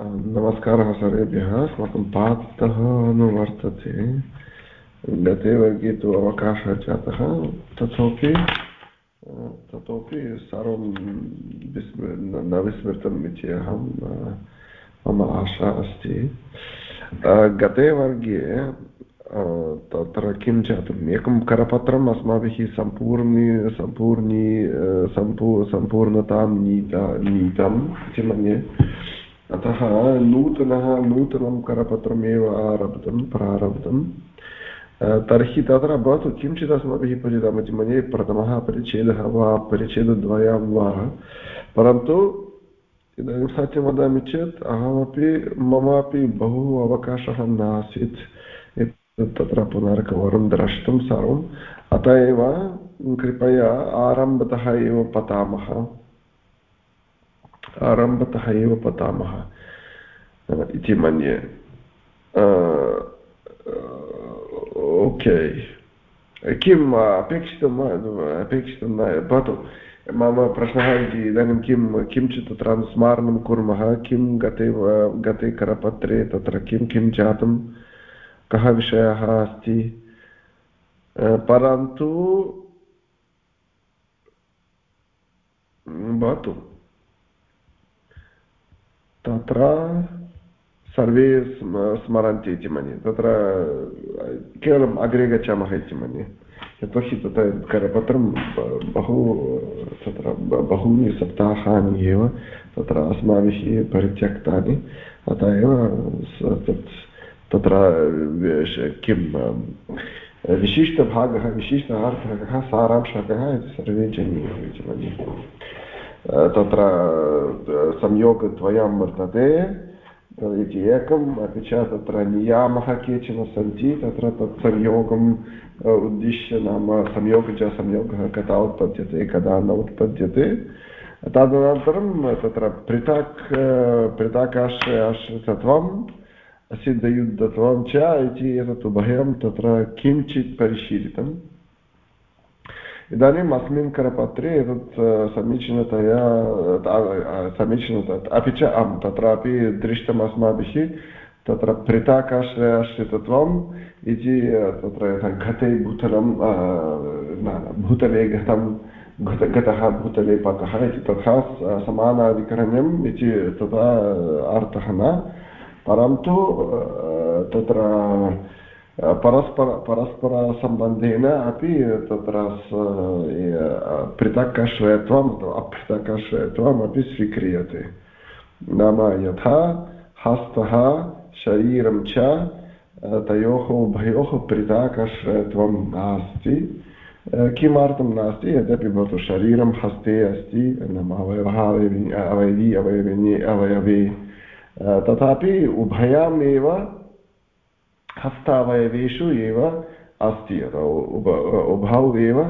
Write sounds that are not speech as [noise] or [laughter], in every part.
नमस्कारः सर्वेभ्यः अस्माकं पाठः अनुवर्तते गते वर्गे तु अवकाशः जातः। तथापि ततोपि सर्वं विस्मृ, न विस्मृतम् इति अहं, मम आशा अस्ति। गते वर्गे तत्र किं जातम्? एकं करपत्रम् अस्माभिः सम्पूर्णी सम्पूर्णी सम्पू, सम्पूर्णतां नीता, नीतम् इति मन्ये। अतः नूतनः, नूतनं करपत्रमेव आरब्धं, प्रारब्धं। तर्हि तत्र भवतु, किञ्चित् अस्माभिः पठितमिति मन्ये, प्रथमः परिच्छेदः वा परिच्छेदद्वयं वा। परन्तु इदानीं सत्यं वदामि चेत्, अहमपि, ममापि बहु अवकाशः नासीत्। तत्र पुनरेकवारं द्रष्टुं सर्वम्। अत एव, कृपया आरम्भतः एव पठामः। आरम्भतः एव पठामः इति मन्ये। ओके। किम् अपेक्षितम् अपेक्षितं न, भवतु। मम प्रश्नः इति, इदानीं किं, किञ्चित् तत्र अनुस्मारणं कुर्मः? किं गते गते करपत्रे तत्र किं किं जातं? कः विषयः अस्ति? परन्तु, भवतु। तत्र सर्वे स्मरन्ति इति मन्ये तत्र केवलम् अग्रे गच्छामः इति मन्ये यतोहि तत्र करपत्रं बहु तत्र बहूनि सप्ताहानि एव तत्र अस्माभिः परित्यक्तानि अतः एव तत् तत्र किं विशिष्टभागः विशिष्ट अर्थः कः सारांशः कः इति सर्वे जानीयुः इति मन्ये तत्र संयोगद्वयं वर्तते इति एकम् अपि च तत्र नियामः केचन सन्ति तत्र तत् संयोगम् उद्दिश्य नाम संयोगः च संयोगः कदा उत्पद्यते कदा न उत्पद्यते तदनन्तरं तत्र पृथक् पृथकाश्रयाश्रितत्वं सिद्धयुद्धत्वं च इति एतत् उभयं तत्र किञ्चित् परिशीलितम् इदानीम् अस्मिन् करपत्रे एतत् समीचीनतया समीचीनतया अपि च आं तत्रापि दृष्टम् अस्माभिः तत्र पृथकाश्रयाश्रितत्वम् इति तत्र घटे भूतलं भूतले घटं गतः भूतले पतः इति तथा समानाधिकरण्यम् इति तथा अर्थः न परन्तु तत्र परस्पर परस्परसम्बन्धेन अपि तत्र पृथक् अपृथक् अपि स्वीक्रियते नाम यथा हस्तः शरीरं च तयोः उभयोः पृथक् नास्ति किमर्थं नास्ति यद्यपि भवतु शरीरं हस्ते अस्ति नाम अवयवः अवयवी अवयवी अवयविनी अवयवे तथापि उभयामेव हस्तावयवेषु एव अस्ति उभ, उभौ एव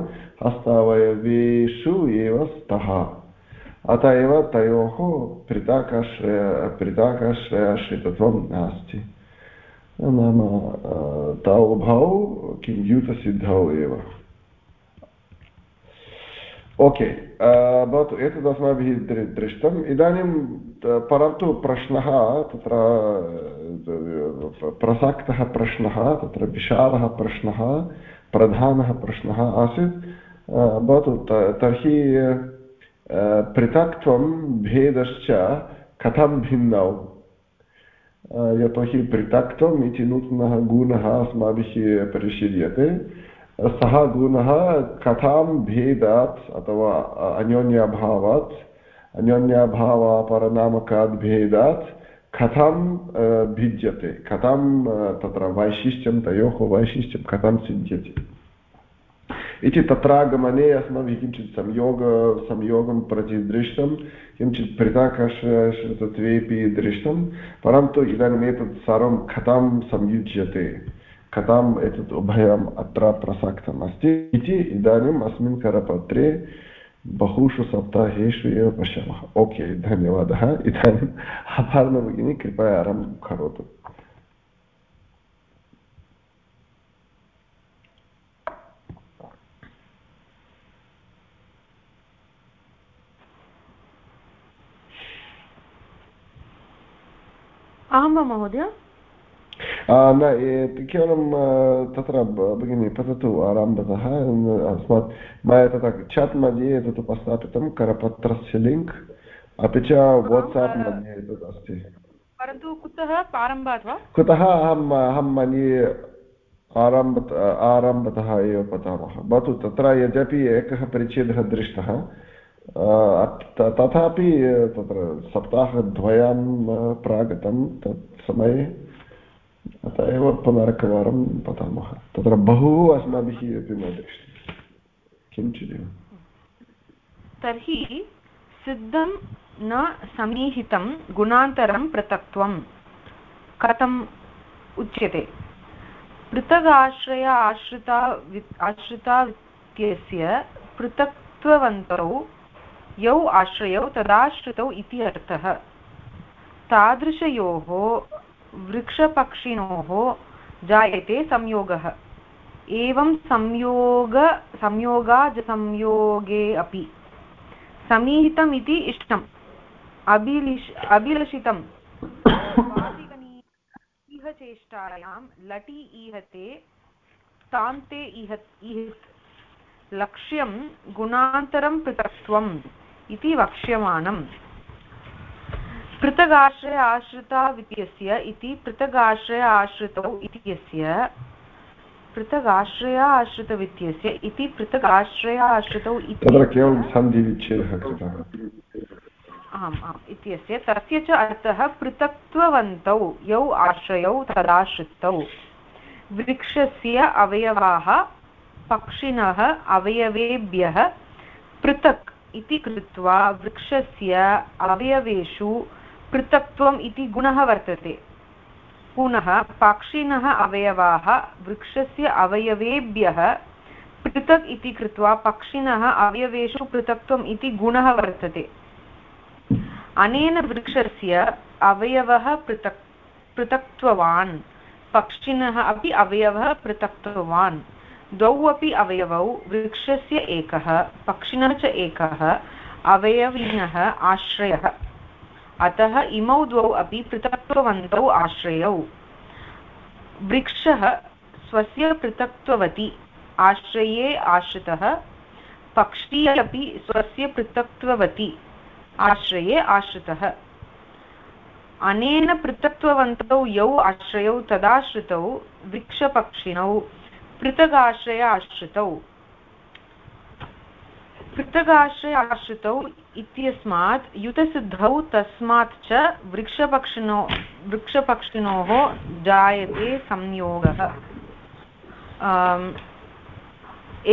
हस्तावयवेषु एव स्तः। अत एव तयोः पृथकाश्रय, पृथकाश्रयाश्रितत्वं नास्ति। नाम तौ उभौ किं युतसिद्धौ एव। ओके भवतु एतद् अस्माभिः दृष्टम् इदानीं परन्तु प्रश्नः तत्र प्रसक्तः प्रश्नः तत्र विशालः प्रश्नः प्रधानः प्रश्नः आसीत् भवतु तर्हि पृथक्त्वं भेदश्च कथं भिन्नौ यतोहि पृथक्त्वम् इति नूतनः गुणः अस्माभिः परिशील्यते सः गुणः कथां भेदात् अथवा अन्योन्याभावात् अन्योन्याभावापरनामकात् भेदात् कथं भिद्यते, कथं तत्र वैशिष्ट्यं, तयोः वैशिष्ट्यं कथं सिद्ध्यति। इति तत्रागमने अस्माभिः किञ्चित् संयोग, संयोगं प्रति दृष्टं, किञ्चित् पृथक् दृष्टं, परन्तु इदानीम् एतत् सर्वं कथं संयुज्यते। कथाम् एतत् उभयम् अत्र प्रसक्तम् अस्ति इति इदानीम् अस्मिन् करपत्रे बहुषु सप्ताहेषु एव पश्यामः। ओके, धन्यवादः। इदानीम् अपर्णभगिनी कृपया आरम्भं करोतु। अहं वा महोदय? न केवलं तत्र भगिनी पततु आरम्भतः अस्मात् मया तथा चाट् मध्ये एतत् उपस्थापितं करपत्रस्य लिङ्क् अपि च वाट्साप् मध्ये एतत् अस्ति परन्तु कुतः आरम्भात् वा कुतः अहम् अहं मन्ये आरंभ आरम्भतः एव पठामः भवतु तत्र यद्यपि एकः परिच्छेदः दृष्टः तथापि तत्र सप्ताहद्वयं प्रागतं तत् समये अत एव पुनरेकवारं पठामः। तत्र बहु अस्माभिः अपि न दृष्टं किञ्चिदेव। तर्हि सिद्धं न समीहितं गुणान्तरं पृथक्त्वं। कथम् उच्यते? पृथगाश्रय आश्रिता आश्रितावित्यस्य पृथक्त्ववन्तौ यौ आश्रयौ तदाश्रितौ इति अर्थः। तादृशयोः वृक्षपक्षिणोः जायते संयोगः। एवं संयोग संयोगाजसंयोगे अपि। समीहितम् इति इष्टम्। अभिलिष अभिलषितम्। इह लटि ईहते तान्ते इह इहित् लक्ष्यं गुणान्तरं पृथक्त्वम् इति वक्ष्यमाणम् पृथगाश्रय आश्रितावित्यस्य इति पृथगाश्रय आश्रितौ इत्यस्य पृथगाश्रय आश्रितवित्यस्य इति पृथगाश्रय आश्रितौ तत्र केवलं सन्धिविच्छेदः कृतः। आम् आम् इत्यस्य तस्य च अर्थः पृथक्त्ववन्तौ यौ आश्रयौ तदाश्रितौ। वृक्षस्य अवयवाः पक्षिणः अवयवेभ्यः पृथक् इति कृत्वा वृक्षस्य अवयवेषु पृथक्त्वम् इति गुणः वर्तते। पुनः पक्षिणः अवयवाः वृक्षस्य अवयवेभ्यः पृथक् इति कृत्वा पक्षिणः अवयवेषु पृथक्त्वम् इति गुणः वर्तते। अनेन वृक्षस्य अवयवः पृथक् पृथक्त्ववान्, पक्षिणः अपि अवयवः पृथक्त्ववान्। द्वौ अपि अवयवौ, वृक्षस्य एकः, पक्षिणः च एकः, अवयविनः आश्रयः। अतः इमौ द्वौ अपि पृथक्त्ववन्तौ आश्रयौ। वृक्षः स्वस्य पृथक्त्ववति, आश्रये आश्रितः, पक्षी अपि स्वस्य पृथक्त्ववति, आश्रये आश्रितः। अनेन पृथक्त्ववन्तौ यौ आश्रयौ, तदाश्रितौ वृक्षपक्षिणौ पृथगाश्रय आश्रितौ पृथगाश्रय आश्रितौ इत्यस्मात् युतसिद्धौ तस्मात् च वृक्षपक्षिणो वृक्षपक्षिणोः जायते संयोगः।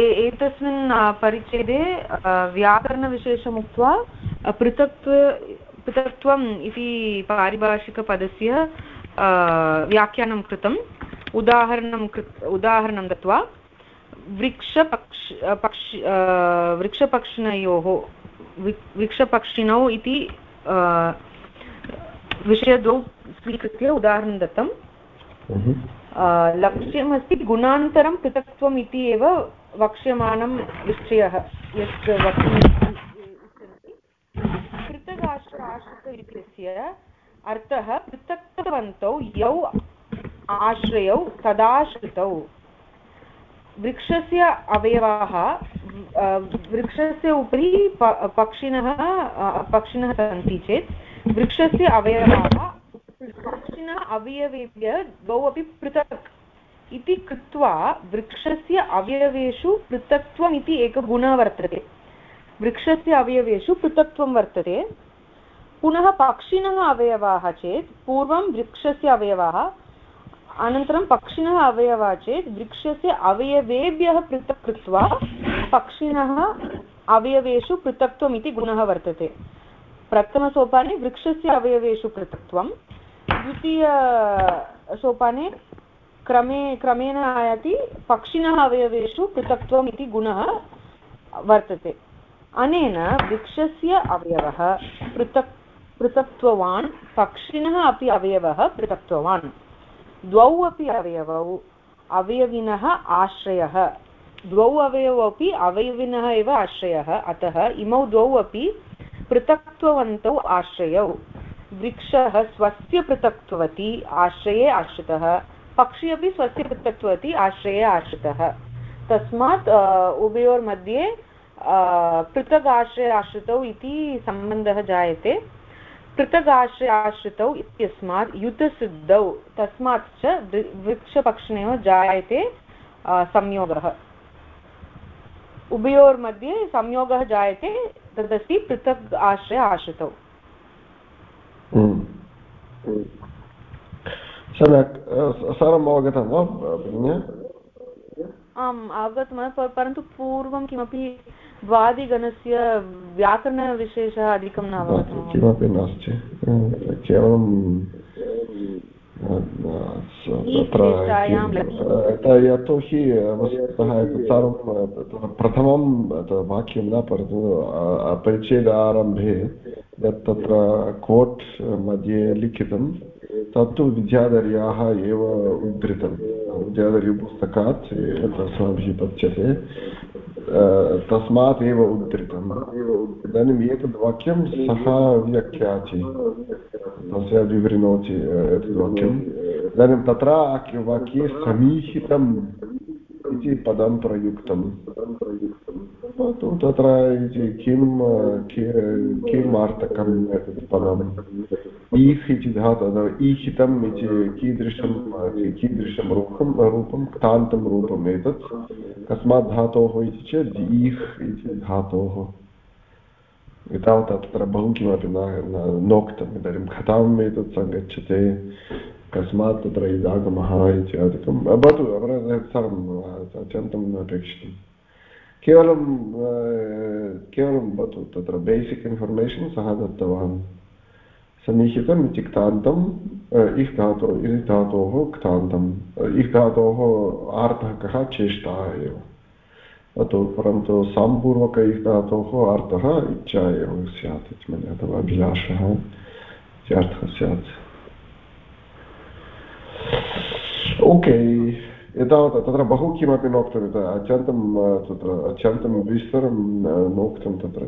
एतस्मिन् परिच्छेदे व्याकरणविशेषमुक्त्वा पृथक्त्व पृथक्त्वम् इति पारिभाषिकपदस्य व्याख्यानं कृतम्। उदाहरणं कृ उदाहरणं दत्त्वा वृक्षपक्ष पक्ष वृक्षपक्षिणयोः वृक्षपक्षिणौ इति विषयद्वौ स्वीकृत्य उदाहरणं दत्तं लक्ष्यमस्ति गुणान्तरं पृथक्त्वम् इति एव वक्ष्यमाणं विषयः। यत् वक्तुम् इच्छन्ति पृथगाश्र आश्रित इत्यस्य अर्थः पृथक्तवन्तौ यौ आश्रयौ तदाश्रितौ। वृक्षस्य अवयवाः वृक्षस्य उपरि पक्षिणः पक्षिणः सन्ति चेत्, वृक्षस्य अवयवाः पक्षिणः अवयवेभ्यः द्वौ अपि पृथक् इति कृत्वा वृक्षस्य अवयवेषु पृथक्त्वम् इति एकः गुणः वर्तते। वृक्षस्य अवयवेषु पृथक्त्वं वर्तते। पुनः पक्षिणः अवयवाः चेत्, पूर्वं वृक्षस्य अवयवाः अनन्तरं पक्षिणः अवयवः चेत् वृक्षस्य अवयवेभ्यः पृथक् कृत्वा पक्षिणः अवयवेषु पृथक्त्वम् इति गुणः वर्तते। प्रथमसोपाने वृक्षस्य अवयवेषु पृथक्त्वं द्वितीयसोपाने क्रमे, क्रमेण आयाति पक्षिणः अवयवेषु पृथक्त्वम् इति गुणः वर्तते। अनेन वृक्षस्य अवयवः पृथक्, पृथक्त्ववान्, पक्षिणः अपि अवयवः पृथक्त्ववान्। द्वौ अपि अवयवौ, अवयविनः आश्रयः। द्वौ अवयवौ अपि अवयविनः एव आश्रयः, अतः इमौ द्वौ अपि पृथक्त्ववन्तौ आश्रयौ। वृक्षः स्वस्य पृथक्त्ववती, आश्रये आश्रितः। पक्षी अपि स्वस्य पृथक्त्ववती, आश्रये आश्रितः। तस्मात् उभयोर्मध्ये पृथक् आश्रय आश्रितौ इति सम्बन्धः जायते। आश्रय आश्रितौ इत्यस्मात् युतसिद्धौ तस्मात् च वृक्षपक्षिणयोः जायते संयोगः। उभयोर्मध्ये संयोगः जायते, तदस्ति पृथक् आश्रय आश्रितौ हम्म। सम्यक् सर्वम् अवगतं वा आम् अवगतं परन्तु पूर्वं किमपि द्वादिगणस्य व्याकरणविशेषः अधिकं न अवगतं किमपि नास्ति। केवलं यतोहि वस्तुतः एतत् सर्वं प्रथमं वाक्यं न परन्तु परिच्छेदारम्भे यत् तत्र कोट् मध्ये लिखितं तत्तु विद्याधर्याः एव उद्धृतं। विद्याधर्यपुस्तकात् अस्माभिः पच्यते तस्मात् एव उद्धृतम्। इदानीम् एतद् वाक्यं सः व्याख्याति। तस्य विवृणोति एतद् वाक्यम्। इदानीं तत्र वाक्ये समीहितम् इति पदं प्रयुक्तं। भवतु तत्र किं किम् अर्थकम् एतत् पदम्? ईह् इति धातु ईहितम् इति कीदृशं कीदृशं रूपं रूपं क्तान्तं रूपम् एतत् कस्मात् धातोः इति चेत् ईह् इति धातोः एतावत् तत्र बहु किमपि न नोक्तम् इदानीं कथाम् एतत् सङ्गच्छते कस्मात् तत्र इदागमः इत्यादिकं भवतु सर्वम् अत्यन्तम् अपेक्षितम् केवलं केवलं भवतु तत्र बेसिक् इन्फर्मेशन् सः दत्तवान् समीहितम् इत्युक्तान्तम् इह् धातो इति धातोः क्तान्तम् इह् धातोः अर्थः कः? चेष्टा एव। अतो परन्तु सम्पूर्वक इह् धातोः अर्थः इच्छा एव स्यात् इति मन्ये अथवा अभिलाषः इत्यर्थः स्यात्। ओके एतावत् तत्र बहु किमपि नोक्तम् अत्यन्तं तत्र अत्यन्तं विस्तरं नोक्तं तत्र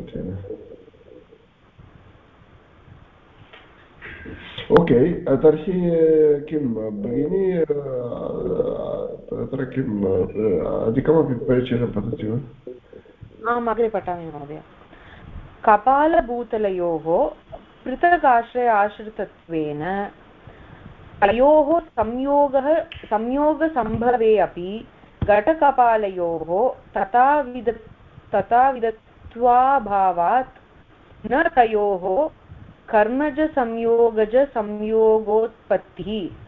ओके तर्हि किं भगिनी तत्र किम् अधिकमपि परिचयं वदति वा आम् अग्रे पठामि महोदय कपालभूतलयोः पृथगाश्रय आश्रितत्वेन तयोः संयोगः संयोगसम्भवे अपि घटकपालयोः तथाविध तथाविधत्वाभावात् न तयोः कर्मजसंयोगजसंयोगोत्पत्तिः।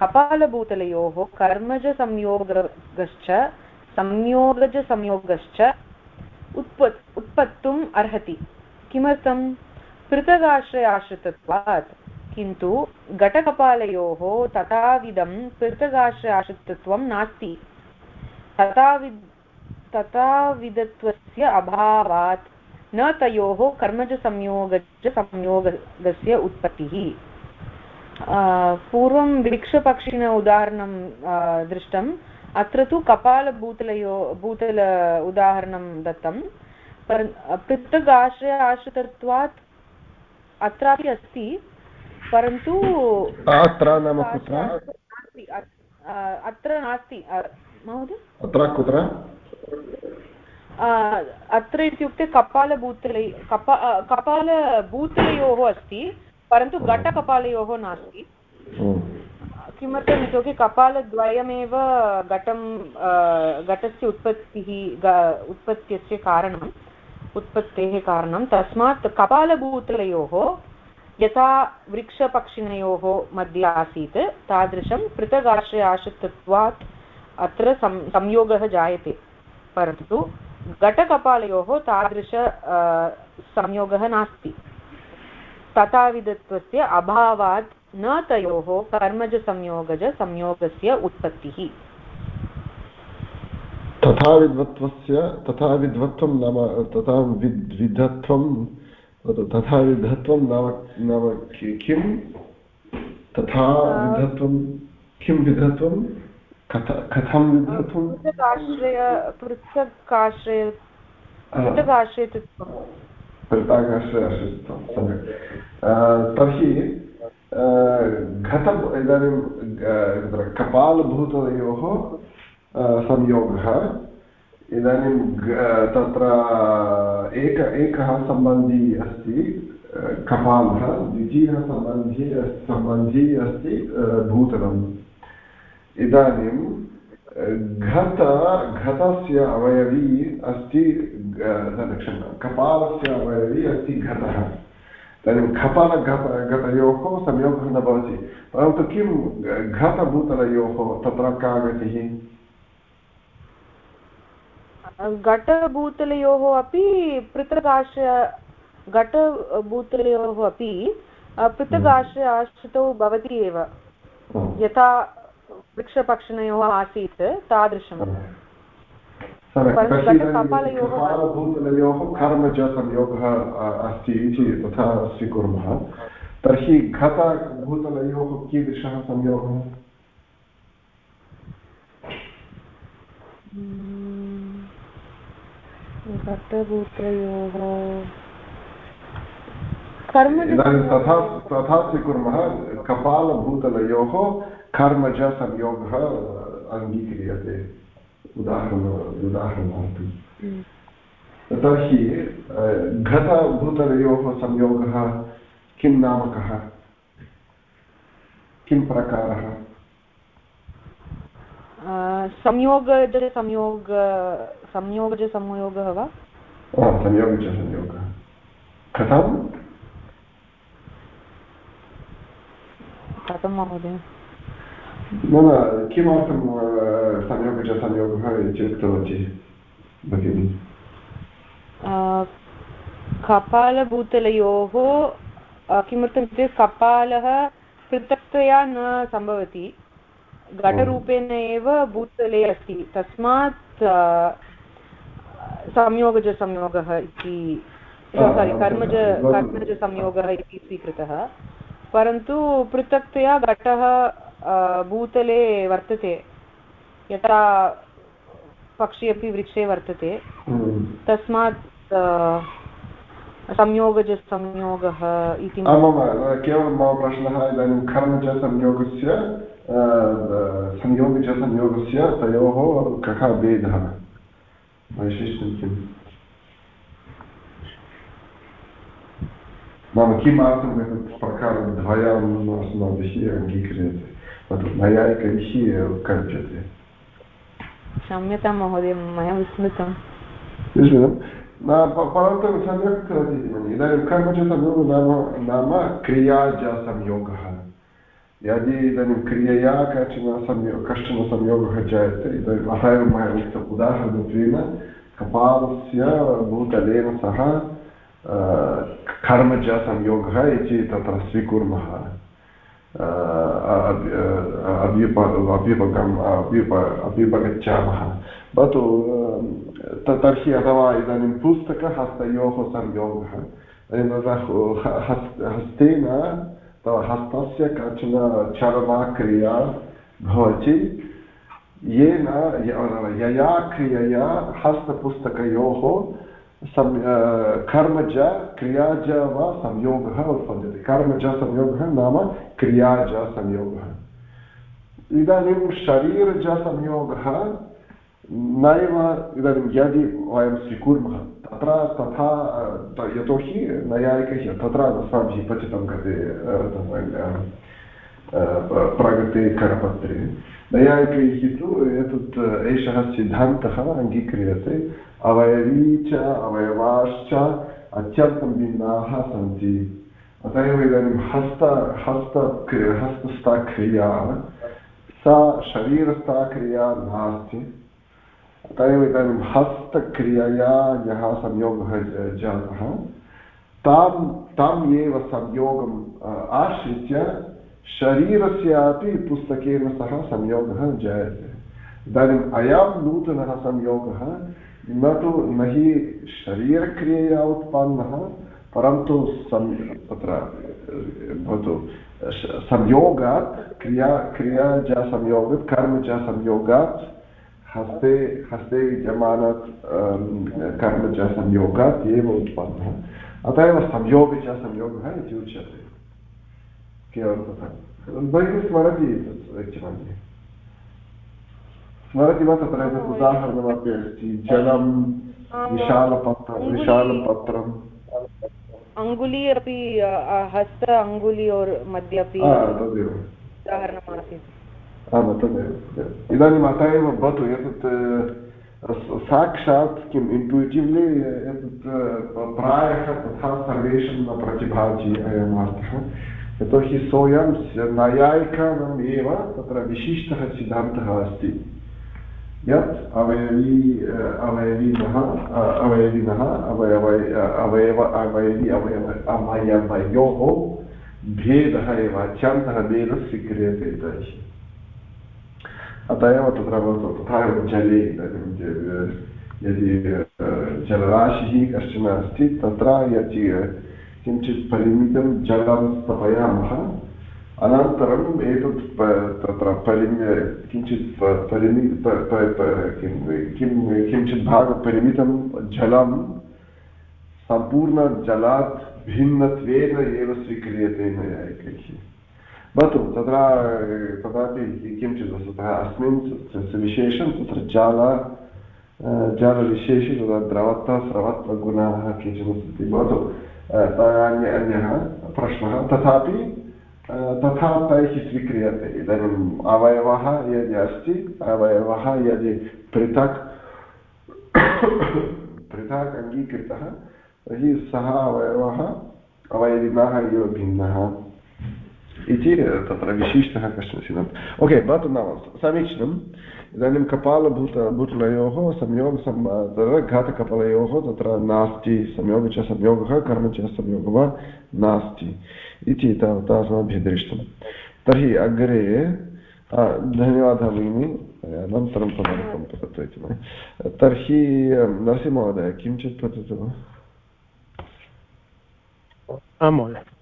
कपालभूतलयोः कर्मजसंयोगश्च संयोगजसंयोगश्च उत्पत्, उत्पत्तुम् अर्हति। किमर्थं? पृथगाश्रयाश्रितत्वात्। किन्तु घटकपालयोः तथाविधं पृथगाश्रयाश्रितत्वं नास्ति। तथाविद्, तथाविधत्वस्य अभावात् न तयोः कर्मजसंयोगज संयोगस्य उत्पत्तिः पूर्वं वृक्षपक्षिण उदाहरणं दृष्टम्। अत्र तु कपालभूतलयो भूतल उदाहरणं दत्तं। पर पृथक् आश्रय आश्रितत्वात् अत्रापि अस्ति परन्तु अत्र नाम कुत्र? अत्र नास्ति। महोदय? अत्र कुत्र? अत्र इत्युक्ते कपालभूतलै कपा कपालभूतलयोः अस्ति परन्तु घटकपालयोः नास्ति किमर्थम् इतोपि कपालद्वयमेव घटं घटस्य उत्पत्तिः उत्पत्त्यस्य कारणम् उत्पत्तेः कारणं तस्मात् कपालभूतलयोः यथा वृक्षपक्षिणयोः मध्ये आसीत् तादृशं पृथगाश्रय आश्रितत्वात् अत्र सं संयोगः जायते परन्तु घटकपालयोः तादृश संयोगः नास्ति। तथाविधत्वस्य अभावात् न तयोः कर्मजसंयोगज संयोगस्य उत्पत्तिः। तथा विद्वत्वस्य तथा विद्वत्वं नाम, तथा विद्विधत्वं तथा विधत्वं नाम नाम किं तथा विधत्वं किं विधत्वं कथं विधत्वं पृथगाश्रय पृथगाश्रय फलिताङ्गाश्रे अश्रितं सम्यक्। तर्हि घट इदानीं कपालभूतयोः संयोगः। इदानीं तत्र एक एकः सम्बन्धी अस्ति कपालः द्वितीयः सम्बन्धी सम्बन्धी अस्ति भूतलम्। इदानीं घट घटस्य अवयवी अस्ति क्षम्यतां कपालस्य अवयवी अस्ति घटः इदानीं कपालघट घटयोः संयोगः न भवति। परन्तु किं घटभूतलयोः तत्र का गतिः घटभूतलयोः अपि आश्रय घटभूतलयोः अपि पृथक् आश्रितौ भवति एव। यथा वृक्षपक्षिणयोः आसीत् कपालभूतलयोः कर्मजसंयोगः अस्ति इति तथा स्वीकुर्मः। तर्हि घटभूतलयोः कीदृशः संयोगः? घटभूतयोः तथा तथा स्वीकुर्मः। कपालभूतलयोः कर्मजसंयोगः अङ्गीक्रियते उदाहरण उदाहरणार्थं। तर्हि घटभूतलयोः संयोगः किं नामकः किं प्रकारः संयोगजसंयोग संयोगजसंयोगः वा संयोगजसंयोगः कथं कथं महोदय न न किमर्थं संयोगः च संयोगः इति उक्तवती भगिनि कपालभूतलयोः किमर्थम् इत्युक्ते कपालः पृथक्तया न सम्भवति घटरूपेण एव भूतले अस्ति तस्मात् संयोगजसंयोगः इति सारि कर्मज कर्मजसंयोगः इति स्वीकृतः परन्तु पृथक्तया घटः भूतले वर्तते। यथा पक्षी अपि वृक्षे वर्तते। हम्म। तस्मात् संयोगजसंयोगः इति। केवलं मम प्रश्नः इदानीं कर्मजसंयोगस्य संयोगजसंयोगस्य तयोः कः भेदः? वैशिष्ट्यं किम्? नाम किमर्थम् एतत् प्रकारद्वयम् अस्माभिः अङ्गीक्रियते? तत् नैयायिकैः कल्प्यते क्षम्यतां महोदय मया विस्मृतं विस्मृतं परन्तु सम्यक् उक्तवती मन्ये इदानीं कर्मचसंयोगः नाम नाम क्रियाजसंयोगः यदि इदानीं क्रियया कश्चन संयो कश्चन संयोगः जायते इदानीम् अतः एव मया उक्तम् उदाहरणत्वेन कपालस्य भूतलेन सह कर्मजसंयोगः इति तत्र स्वीकुर्मः अभ्युप अभ्युपगम् अभ्युप अभ्युपगच्छामः भवतु तर्हि अथवा इदानीं पुस्तकहस्तयोः संयोगः हस्तेन हस्तस्य काचन चलनाक्रिया भवति येन यया क्रियया हस्तपुस्तकयोः सं कर्मज क्रियाज वा संयोगः उत्पद्यते। कर्मज संयोगः नाम क्रियाज संयोगः। इदानीं शरीरजसंयोगः नैव, इदानीं यदि वयं स्वीकुर्मः, तत्र, तथा यतोहि नैयायिकैः तत्र अस्माभिः पठितं गते प्रागते करपत्रे। नैयायिकैः तु एतत्, एषः सिद्धान्तः अङ्गीक्रियते। अवयवी च अवयवाश्च अत्यन्तं भिन्नाः सन्ति। अत एव इदानीं हस्त हस्त हस्तस्था क्रिया सा शरीरस्था क्रिया नास्ति। अत एव इदानीं हस्तक्रियया यः संयोगः जातः तां ताम् एव संयोगम् आश्रित्य शरीरस्यापि पुस्तकेन सह संयोगः जायते। इदानीम् अयं नूतनः संयोगः न तु न हि शरीरक्रियया उत्पन्नः, परन्तु सं, तत्र, भवतु संयोगात्, क्रिया, क्रियाजसंयोगात्, कर्मजसंयोगात्, हस्ते हस्ते विद्यमानात् कर्मजसंयोगात् एव उत्पन्नः। अत एव संयोग च संयोगः इति उच्यते। केवलं तथा भगिनी स्मरति यच्छामि स्मरति वा तत्र एतत् उदाहरणमपि अस्ति जलं विशालपत्रं विशालपत्रम् अङ्गुली अपि हस्त अङ्गुली मध्ये अपि तदेव उदाहरणमासीत् तदेव इदानीम् अत एव भवतु एतत् साक्षात् किम् इण्टुटिव्लि एतत् प्रायः तथा सर्वेषां न प्रतिभाति अयम् अर्थः यतोहि सोऽयं नैयायिकानाम् एव तत्र विशिष्टः सिद्धान्तः अस्ति यत् अवयवी अवयविनः अवयविनः अवयवय अवयव अवयवि अवयव अवयवयोः भेदः एव अत्यन्तः भेदः स्वीक्रियते तर्हि अत एव तत्र भवतु तथा एव जले इदानीं यदि जलराशिः कश्चन अस्ति तत्र यदि किञ्चित् परिमितं जलं स्थापयामः अनन्तरम् एतत् तत्र परिमि, किञ्चित् परिमि किं किञ्चित् भागपरिमितं जलं सम्पूर्णजलात् भिन्नत्वेन एव स्वीक्रियते एकैः भवतु, तत्र, तथापि किञ्चित् वस्तुतः अस्मिन् विशेषं तत्र जाल जालविशेषे तत्र द्रवत्व, स्रवत्वगुणाः केचन सन्ति। भवतु अन्यः प्रश्नः। तथापि तथा तैः स्वीक्रियते। इदानीम् अवयवः यदि अस्ति, अवयवः यदि पृथक् [coughs] पृथक् अङ्गीकृतः, तर्हि सः अवयवः, अवयविनः एव भिन्नः। इति तत्र विशिष्टः कश्चन सिद्धान्तः ओके, भवतु नाम, समीचीनम्। इदानीं कपालभूत भूतलयोः संयोग तत्र घातकपालयोः तत्र नास्ति संयोग च संयोगः कर्म च संयोगः वा नास्ति इति तावता अस्माभिः दृष्टं तर्हि अग्रे धन्यवादः भगिनि अनन्तरं तदर्थं पठतु इति तर्हि नरसिंहमहोदय किञ्चित् पठतु आं महोदय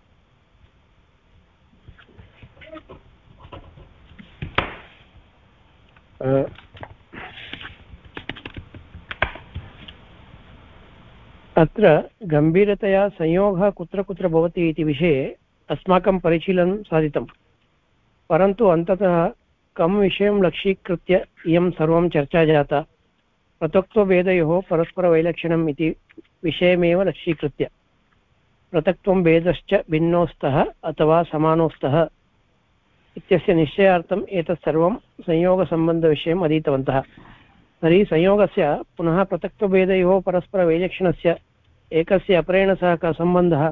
अत्र गम्भीरतया संयोगः कुत्र कुत्र भवति इति विषये अस्माकं परिशीलनं साधितं परन्तु अन्ततः कं विषयं लक्ष्यीकृत्य इयं सर्वं चर्चा जाता। पृथक्त्वभेदयोः परस्परवैलक्षण्यम् इति विषयमेव लक्ष्यीकृत्य पृथक्त्वं भेदश्च भिन्नोस्तः अथवा समानोस्तः। इत्यस्य निश्चयार्थम् एतत् सर्वं संयोगसम्बन्धविषयम् अधीतवन्तः तर्हि संयोगस्य पुनः पृथक्त्वभेदयोः परस्परवैलक्षणस्य एकस्य अपरेण सह कः सम्बन्धः?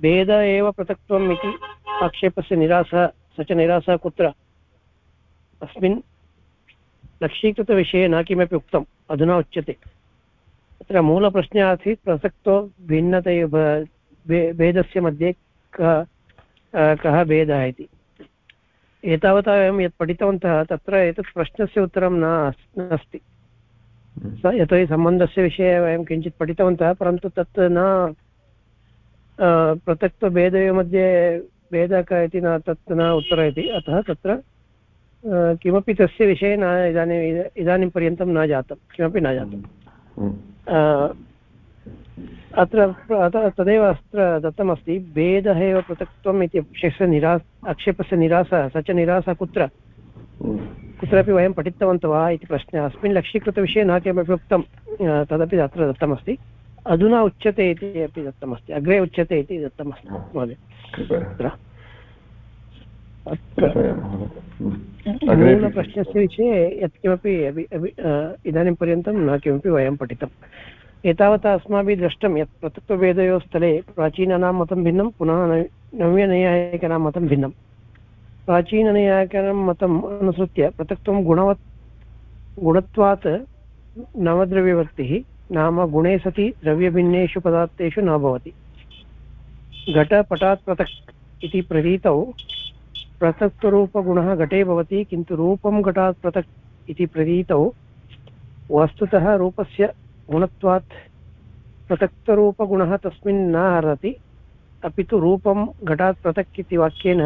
भेद एव पृथक्त्वम् इति आक्षेपस्य निरासः स च निरासः कुत्र? अस्मिन् लक्ष्यीकृतविषये न किमपि उक्तम्, अधुना उच्यते। तत्र मूलप्रश्नः आसीत् प्रसक्तो भिन्नतया भेदस्य मध्ये कः कः भेदः इति। एतावता वयं यत् पठितवन्तः तत्र एतत् प्रश्नस्य उत्तरं न अस्ति। यतोहि सम्बन्धस्य विषये वयं किञ्चित् पठितवन्तः परन्तु तत् न पृथक्त्वभेदयोः भेदः कः इति न तत् न उत्तरयति अतः तत्र किमपि तस्य विषये न इदानीम् इदानीं पर्यन्तं न जातं किमपि न जातम् हम्म। अत्र तदेव अत्र दत्तमस्ति भेदः एव पृथक्त्वम् इति अक्षस्य निरास आक्षेपस्य निरासः स च निरासः कुत्र? कुत्रापि वयं पठितवन्तः वा इति प्रश्नः। अस्मिन् लक्ष्यीकृतविषये न किमपि उक्तं तदपि अत्र दत्तमस्ति। अधुना उच्यते इति अपि दत्तमस्ति। अग्रे उच्यते इति दत्तमस्ति महोदय। मूलप्रश्नस्य विषये यत्किमपि इदानीं पर्यन्तं न किमपि वयं पठितम्। एतावता अस्माभिः दृष्टं यत् पृथक्त्वभेदयोः स्थले प्राचीनानां मतं भिन्नं, पुनः नव्यनैयायिकानां मतं भिन्नं। प्राचीननैयायिकानां मतम् अनुसृत्य पृथक्त्वं गुणवत् गुणत्वात् नवद्रव्यवृत्तिः नाम गुणे सति द्रव्यभिन्नेषु पदार्थेषु न भवति। घटपटात् पृथक् इति प्रतीतौ पृथक्त्वरूपगुणः घटे भवति, किन्तु रूपं घटात् पृथक् इति प्रतीतौ वस्तुतः रूपस्य गुणत्वात् पृथक्तरूपगुणः तस्मिन् न हरति। अपि तु रूपं घटात् पृथक् इति वाक्येन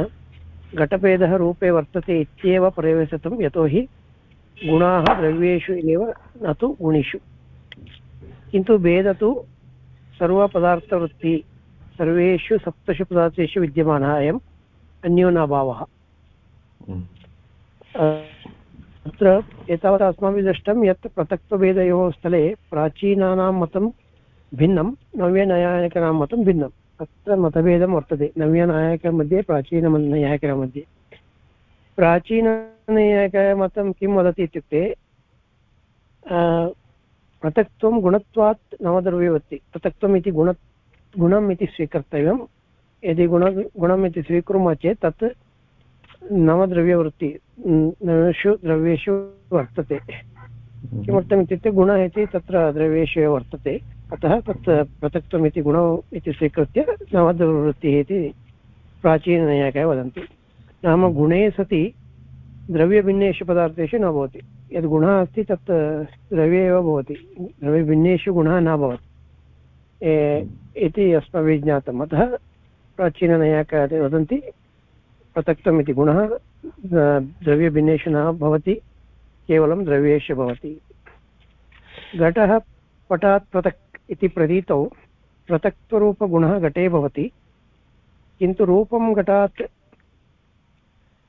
घटभेदः रूपे वर्तते इत्येव प्रवेशितं यतोहि गुणाः द्रव्येषु एव न तु गुणिषु। किन्तु भेदः तु सर्वपदार्थवृत्तिः सर्वेषु सप्तषु पदार्थेषु विद्यमानः अयम् अन्योनाभावः अत्र एतावता अस्माभिः दृष्टं यत् पृथक्त्वभेदयोः स्थले प्राचीनानां मतं भिन्नं नव्यनैयायिकानां मतं भिन्नं। तत्र मतभेदं वर्तते, नव्यनायकमध्ये, प्राचीननैयायिकमध्ये। प्राचीननैयायिकमतं किं वदति इत्युक्ते पृथक्त्वं गुणत्वात् नवद्रव्यवत्ति पृथक्त्वम् इति गुण गुणम् इति स्वीकर्तव्यं यदि गुण, गुणम् इति स्वीकुर्मः चेत् तत् नवद्रव्यवृत्ति नवेषु द्रव्येषु वर्तते। किमर्थम् इत्युक्ते गुणः इति तत्र द्रव्येषु एव वर्तते। अतः तत् पृथक्त्वम् इति गुणम् इति स्वीकृत्य नवद्रव्यवृत्तिः इति प्राचीननैयायिकाः वदन्ति। नाम गुणे सति द्रव्यभिन्नेषु पदार्थेषु न भवति। यद् गुणः अस्ति तत् द्रव्ये एव भवति। द्रव्यभिन्नेषु गुणः न भवति। इति अस्माभिः ज्ञातम् अतः प्राचीननैयायिकाः वदन्ति। पृथक्त्वम् इति गुणः द्रव्यभिन्नेषु न भवति, केवलं द्रव्येषु भवति। घटः पटात् पृथक् इति प्रतीतौ, पृथक्त्वरूपगुणः घटे भवति, किन्तु रूपं घटात्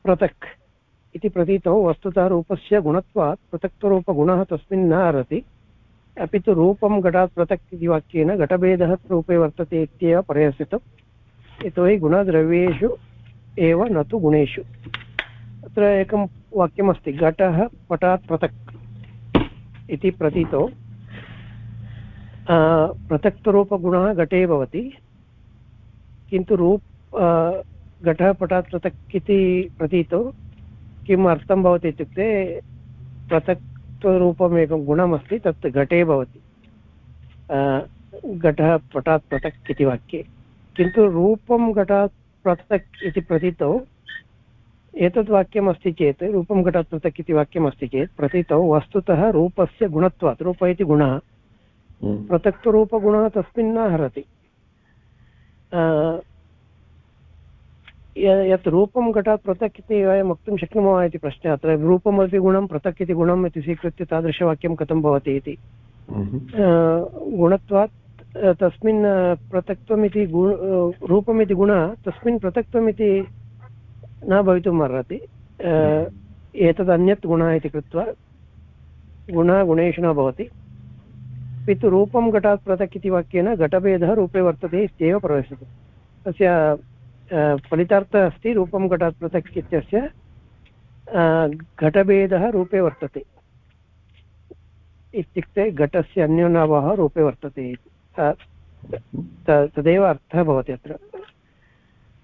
पृथक् इति प्रतीतौ, वस्तुतः रूपस्य गुणत्वात् पृथक्त्वरूपगुणः तस्मिन् न हरति अपि तु रूपं घटात् पृथक् इति वाक्येन घटभेदः रूपे वर्तते इत्येव पर्यसितम्। यतोहि गुणद्रव्येषु एव न तु गुणेषु। अत्र एकं वाक्यमस्ति, घटः पटात् पृथक् इति प्रतीतौ। पृथक्त्वरूपगुणः घटे भवति, किन्तु रूप घटः पटात् पृथक् इति प्रतीतौ। किम् अर्थं भवति इत्युक्ते पृथक्त्वरूपम् एकं गुणमस्ति, तत् घटे भवति। घटः पटात् पृथक् इति वाक्ये। किन्तु रूपं घटात् पृथक् इति प्रतीतौ एतद् वाक्यमस्ति चेत् रूपं घटात् पृथक् इति वाक्यमस्ति चेत् प्रतीतौ वस्तुतः रूपस्य गुणत्वात् रूप इति गुणः। हम्म। पृथक्त्वरूपगुणः तस्मिन् न हरति यत् रूपं घटात् पृथक् इति वयं वक्तुं शक्नुमः इति प्रश्नः अत्र रूपमपि गुणं पृथक् इति गुणम् इति स्वीकृत्य तादृशवाक्यं कथं भवति इति। गुणत्वात् तस्मिन् पृथक्त्वमिति गु रूपमिति गुणः तस्मिन् पृथक्त्वमिति न भवितुम् अर्हति। एतद् गुणः इति कृत्वा गुणः गुणेषु न भवति। अपि तु रूपं घटात् पृथक् इति वाक्येन घटभेदः रूपे वर्तते इत्येव प्रवेशते। तस्य फलितार्थः अस्ति रूपं घटात् पृथक् इत्यस्य घटभेदः रूपे वर्तते। इत्युक्ते घटस्य अन्योनाभावः रूपे वर्तते तदेव अर्थः भवति अत्र।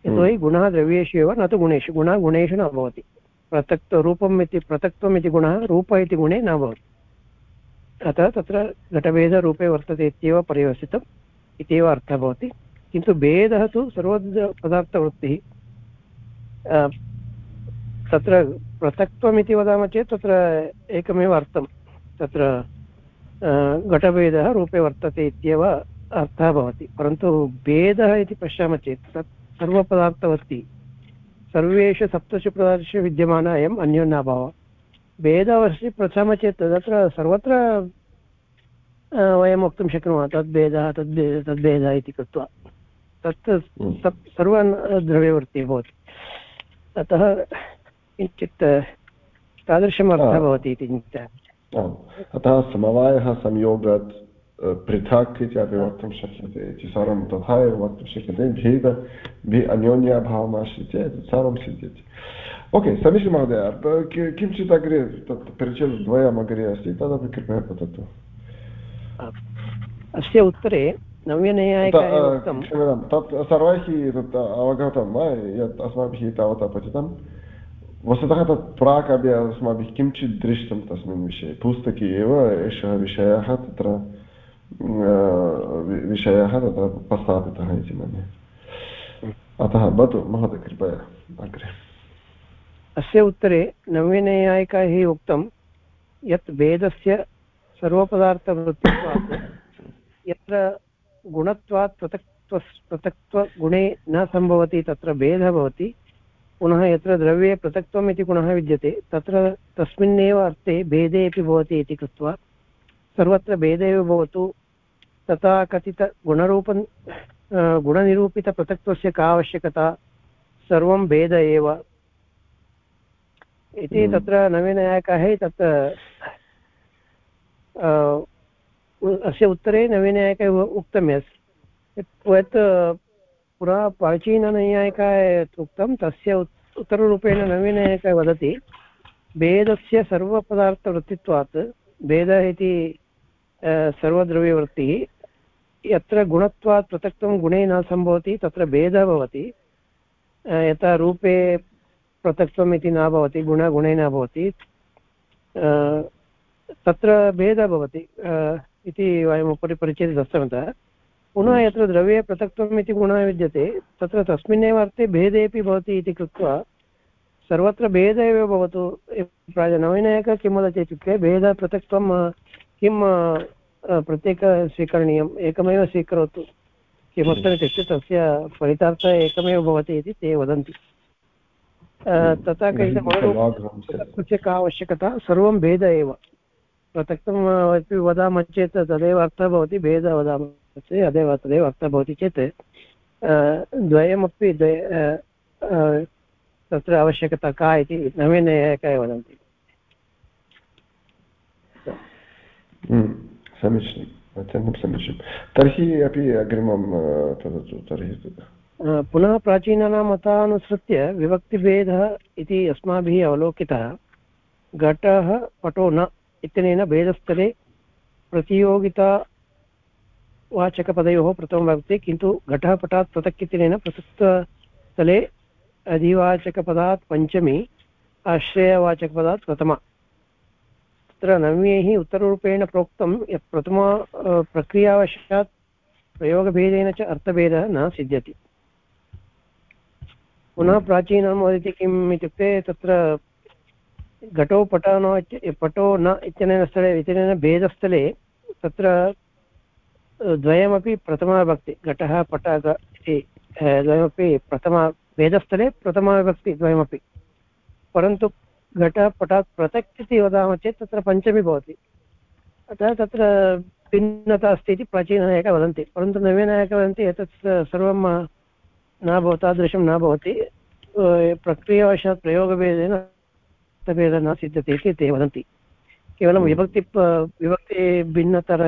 यतोहि गुणः द्रव्येषु एव न तु गुणेषु गुणः गुणेषु न भवति। पृथक् रूपम् इति पृथक्त्वम् इति गुणः रूप इति गुणे न भवति। अतः तत्र घटभेदरूपे वर्तते इत्येव परिवर्तितम् इत्येव अर्थः भवति। किन्तु भेदः तु सर्वपदार्थवृत्तिः तत्र पृथक्त्वमिति वदामः चेत् तत्र एकमेव अर्थं तत्र घटभेदः रूपे वर्तते इत्येव अर्थः भवति। परन्तु भेदः इति पश्यामः चेत् तत् सर्वपदार्थवृत्ति सर्वेषु सप्तषु पदार्थेषु विद्यमान अयम् अन्योन्याभावः भेदवस्य पृच्छामः चेत् तत्र सर्वत्र वयं वक्तुं शक्नुमः तद्भेदः तद्भेदः तद्भेदः इति कृत्वा। तत् तत् सर्वान् द्रव्यवृत्तिः भवति। अतः किञ्चित् तादृशम् अर्थः भवति इति चिन्तयामि। अतः समवायः संयोगात् पृथक् इत्यपि वक्तुं शक्यते इति सर्वं तथा एव वक्तुं शक्यते भेद भे अन्योन्याभावम् आश्रित्य एतत् सर्वं सिद्ध्यति ओके समीचीनं महोदय किञ्चित् अग्रे तत् परिचयद्वयम् अग्रे अस्ति तदपि कृपया वदतु अस्य उत्तरे क्षम्यतां तत् सर्वैः तत् अवगतं वा यत् अस्माभिः तावता पठितं वस्तुतः तत् प्राक् अपि अस्माभिः किञ्चित् दृष्टं तस्मिन् विषये पुस्तके एव एषः विषयः तत्र विषयः तत्र प्रस्थापितः इति मन्ये अतः भवतु महोदय कृपया अग्रे अस्य उत्तरे नव्यनैयायिकैः उक्तं यत् वेदस्य सर्वपदार्थवृत्तित्वात् यत्र गुणत्वात् पृथक्त्व पृथक्त्वगुणे न सम्भवति तत्र भेदः भवति पुनः यत्र द्रव्ये पृथक्त्वम् इति गुणः विद्यते तत्र तस्मिन्नेव अर्थे भेदे अपि भवति इति कृत्वा सर्वत्र भेदे एव भवतु तथा कथितगुणरूप गुणनिरूपितपृथक्त्वस्य का आवश्यकता सर्वं भेद एव इति हम्म। तत्र नवीननायकः तत् अस्य उत्तरे नवीननायकः उक्तं यत् पुरा प्राचीननैयायिका यत् उक्तं, तस्य उत्तररूपेण नवीननायकः वदति भेदस्य सर्वपदार्थवृत्तित्वात् भेदः इति सर्वद्रव्यवृत्तिः, यत्र गुणत्वात् पृथक्त्वं गुणे न सम्भवति, तत्र भेदः भवति यथा रूपे पृथक्त्वम् इति न भवति गुणगुणे न भवति तत्र भेदः भवति इति वयम् उपरि परिचये दत्तवन्तः। पुनः हम्म। यत्र द्रव्ये पृथक्त्वम् इति गुणः विद्यते तत्र तस्मिन्नेव अर्थे भेदेपि भवति इति कृत्वा सर्वत्र भेदः एव भवतु। प्रायः नवीनयः किं वदति इत्युक्ते भेदः पृथक्त्वं किं प्रत्येक स्वीकरणीयम् एकमेव स्वीकरोतु। किमर्थमित्युक्ते तस्य फलितार्थः एकमेव भवति इति ते वदन्ति। तथा कस्य का आवश्यकता सर्वं भेद एव। पृथक्तम् अपि वदामः चेत् तदेव अर्थः भवति भेदः वदामः। चेत् तदेव तदेव अर्थः भवति चेत् द्वयमपि द्वय तत्र आवश्यकता का इति नवीनैयायिकाः वदन्ति। समीचीनम् अत्यन्तं समीचीनं। तर्हि अपि अग्रिमं तदतु तर्हि पुनः प्राचीनानां मतानुसृत्य विभक्तिभेदः इति अस्माभिः अवलोकितः घटः पटो न इत्यनेन भेदस्थले प्रतियोगितावाचकपदयोः प्रथमविभक्ति किन्तु घटः पटात् पृथक् इत्यनेन पृथक्स्थले अधिवाचकपदात् पञ्चमी, आश्रयवाचकपदात् प्रथमा। तत्र नव्यैः उत्तररूपेण प्रोक्तं यत् प्रथमा प्रक्रियावशात् प्रयोगभेदेन च अर्थभेदः न सिद्ध्यति। पुनः प्राचीनं वदति किम् इत्युक्ते तत्र घटो पटो पटो न इत्यनेन स्थले, इत्यनेन भेदस्थले तत्र द्वयमपि प्रथमाविभक्ति घटः, पट इति द्वयमपि प्रथमा भेदस्थले प्रथमाविभक्ति द्वयमपि। परन्तु घटः पटात् पृथक् इति वदामः चेत् तत्र पञ्चमी भवति। अतः तत्र भिन्नता अस्ति इति प्राचीननायकः वदन्ति। परन्तु नवीननायकः वदन्ति एतत् सर्वं न भव, तादृशं न भवति। प्रक्रियावशात् प्रयोगभेदेन भेदः न सिद्ध्यति इति ते वदन्ति। केवलं। विभक्ति विभक्ति भिन्नतर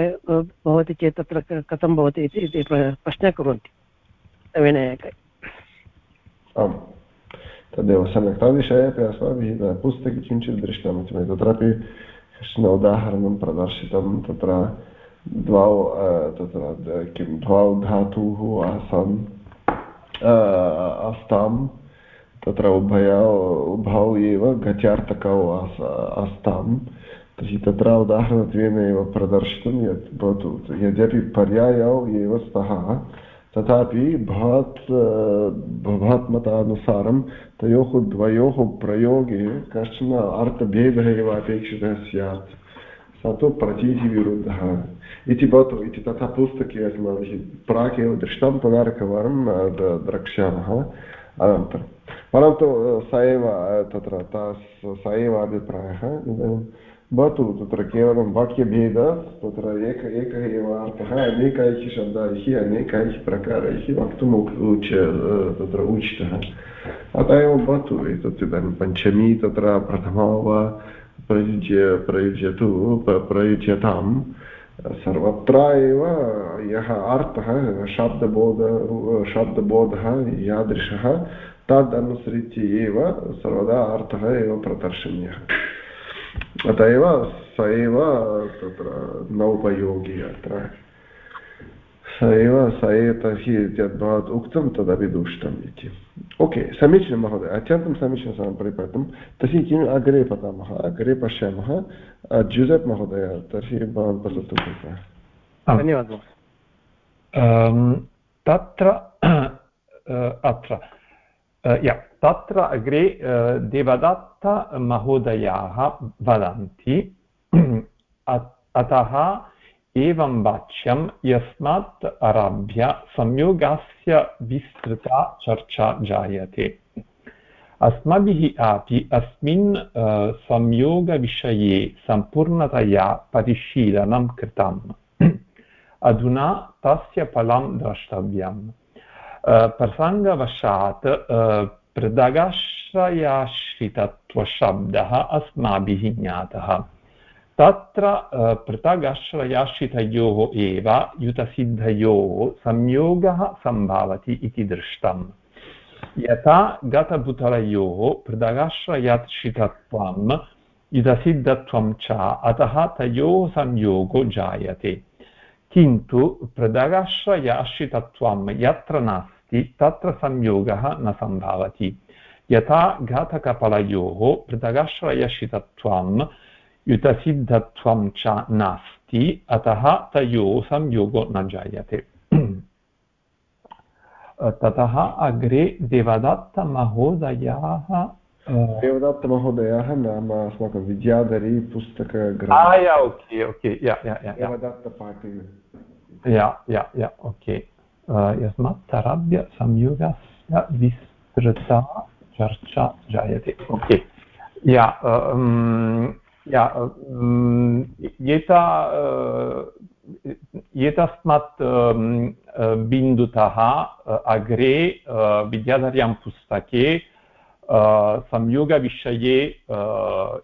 भवति चेत् तत्र कथं भवति इति प्रश्नः कुर्वन्ति। नवीननायकः आम्। तदेव सम्यक्। तद्विषये अपि अस्माभिः पुस्तके किञ्चित् दृष्टमिति तत्रापि कश्चन उदाहरणं प्रदर्शितं। तत्र द्वौ तत्र किं, द्वौ धातुः आसन् आस्तां तत्र उभयौ, उभौ एव गत्यार्थकौ आस आस्तां तर्हि तत्र उदाहरणत्वेन एव प्रदर्शितं यत् भवतु यद्यपि पर्यायौ एव स्तः तथापि भवत् भवत् मतानुसारं तयोः द्वयोः प्रयोगे कश्चन अर्थभेदः एव अपेक्षितः स्यात् स तु प्रतीतिविरुद्धः इति भवतु इति तथा पुस्तके अस्माभिः प्राक् एव दृष्टं पुनरेकवारं द्रक्ष्यामः अनन्तरं परन्तु स एव तत्र स एव अभिप्रायः भवतु तत्र केवलं वाक्यभेदः तत्र एक एकः एव अर्थः अनेकैः शब्दैः अनेकैः प्रकारैः वक्तुम् उच तत्र उचितः अतः एव भवतु एतत् इदानीं पञ्चमी तत्र प्रथमा वा प्रयुज्य प्रयुज्यतु प्रयुज्यतां सर्वत्र एव यः अर्थः शब्दबोध शब्दबोधः यादृशः तदनुसृत्य एव सर्वदा अर्थः एव प्रदर्शनीयः अत एव स एव तत्र नौपयोगी अत्र। स एव स एव तर्हि यद्भवत् उक्तं तदपि दुष्टम् इति। ओके समीचीनं महोदय अत्यन्तं समीचीनं परिपालितं तर्हि किम् अग्रे पठामः? अग्रे पश्यामः। जुसेप् महोदय तर्हि भवान् वदतु कृपया। धन्यवादः तत्र अत्र तत्र अग्रे देवदत्तमहोदयाः वदन्ति, अतः एवं वाच्यं यस्मात् आरभ्य संयोगस्य विस्तृता चर्चा जायते। अस्माभिः अपि अस्मिन् संयोगविषये सम्पूर्णतया परिशीलनं कृतम्। अधुना तस्य फलं द्रष्टव्यम्। प्रसङ्गवशात् पृथगाश्रयाश्रितत्वशब्दः अस्माभिः ज्ञातः। तत्र पृथगाश्रयाश्रितयोः एव युतसिद्धयोः संयोगः सम्भवति इति दृष्टम्। यथा गतभूतलयोः पृथगाश्रयाश्रितत्वं युतसिद्धत्वं च अतः तयोः संयोगो जायते। किन्तु पृथगाश्रयाश्रितत्वं यत्र नास्ति, तत्र संयोगः न सम्भवति। यथा घातकफलयोः पृथगाश्रयशितत्वं युतसिद्धत्वं च नास्ति अतः तयोः संयोगो न जायते। [clears throat] ततः अग्रे देवदत्तमहोदयाः देवदत्तमहोदयः नाम अस्माकं विद्याधरी पुस्तकग्रन्थ। Okay okay देवदत्तपाटिल। या या या ओके। यस्मात् तरभ्य संयोगस्य विस्तृता चर्चा जायते। ओके। या या एता एतस्मात् बिन्दुतः अग्रे विद्याधर्यां पुस्तके संयोगविषये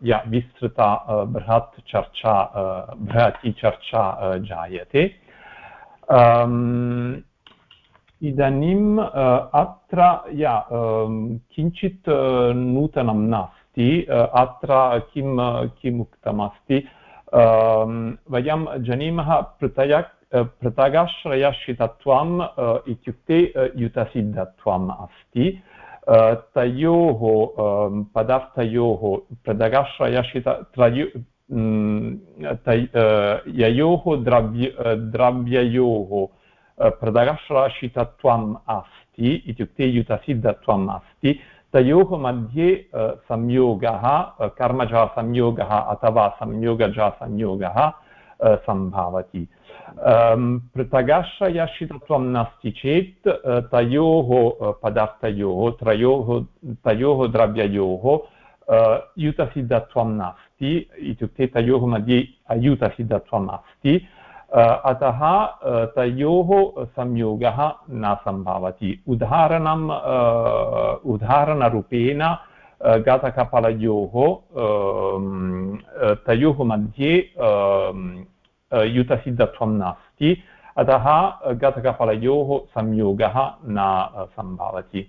या, विस्तृता बृहत् चर्चा बृहती चर्चा जायते। इदानीम् अत्र या किञ्चित् नूतनं नास्ति अत्र किं किम् उक्तमस्ति वयं जानीमः पृथयक् पृथगाश्रयशितत्वम् इत्युक्ते युतसिद्धत्वम् अस्ति तयोः पदार्थयोः पृथगाश्रयशित त्रयो ययोः द्रव्य द्रव्ययोः पृथगाश्राशितत्वम् अस्ति इत्युक्ते युतसिद्धत्वम् अस्ति तयोः मध्ये संयोगः कर्मजासंयोगः अथवा संयोगजासंयोगः सम्भवति पृथगाश्रयाश्रितत्वं नास्ति चेत् तयोः पदार्थयोः त्रयोः तयोः द्रव्ययोः युतसिद्धत्वं नास्ति इत्युक्ते तयोः मध्ये अयुतसिद्धत्वम् अस्ति अतः तयोः संयोगः न सम्भवति। उदाहरणम् उदाहरणरूपेण गतकपालयोः तयोः मध्ये युतसिद्धत्वं नास्ति। अतः गतकपालयोः संयोगः न सम्भवति।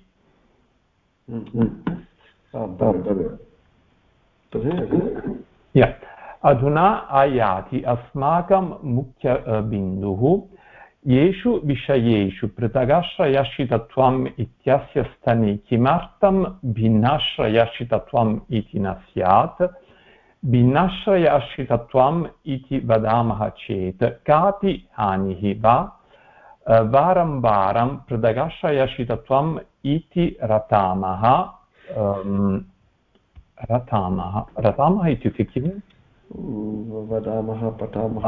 अधुना आयाति अस्माकं मुख्यबिन्दुः। येषु विषयेषु पृथगाश्रयाश्रितत्वम् इत्यस्य स्तने किमर्थं भिन्नाश्रयाश्रितत्वम् इति न स्यात्? भिन्नाश्रयाश्रितत्वम् इति वदामः चेत् कापि हानिः वा? वारं वारं पृथगाश्रयाश्रितत्वम् इति रतामः। रतामः। रतामः इत्युक्ते किम्? वदामः पठामः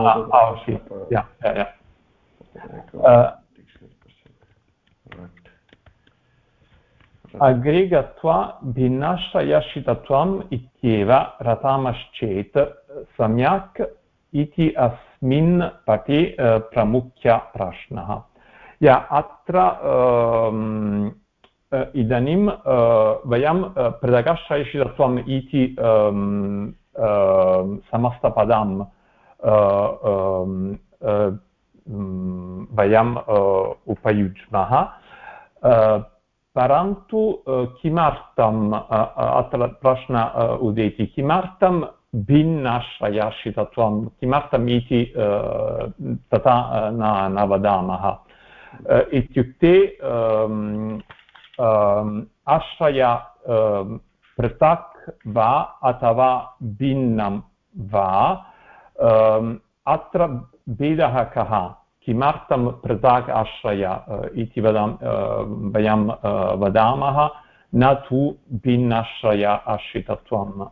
अग्रे गत्वा भिन्नाश्रयाश्रितत्वम् इत्येव रतामश्चेत् सम्यक् इति अस्मिन् पटे प्रमुख्यप्रश्नः या अत्र इदानीं वयं पृथगाश्रयशितत्वम् इति समस्तपदं वयम् उपयुज्मः परन्तु किमर्थम् अत्र प्रश्न उदेति किमर्थं भिन्नाश्रयाश्रितत्वं किमर्थम् इति तथा न न वदामः इत्युक्ते आश्रय पृथक् वा अथवा भिन्नं वा अत्र भेदः कः किमर्थं पृथक् आश्रय इति वदाम वयं वदामः न तु भिन्नाश्रय आश्रितत्वम्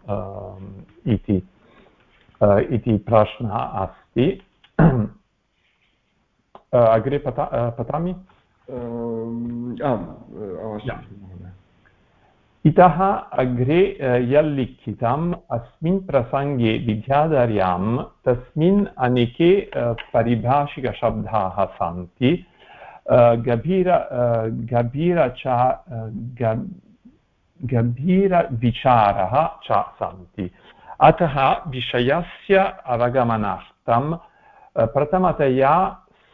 इति इति प्रश्नः अस्ति अग्रे पता पठामि आम् इतः अग्रे यल्लिखितम्, अस्मिन् प्रसङ्गे विद्याधर्यां, तस्मिन् अनेके परिभाषिकशब्दाः सन्ति। गभीर गभीर गभीरविचारः च सन्ति। अतः विषयस्य अवगमनार्थं प्रथमतया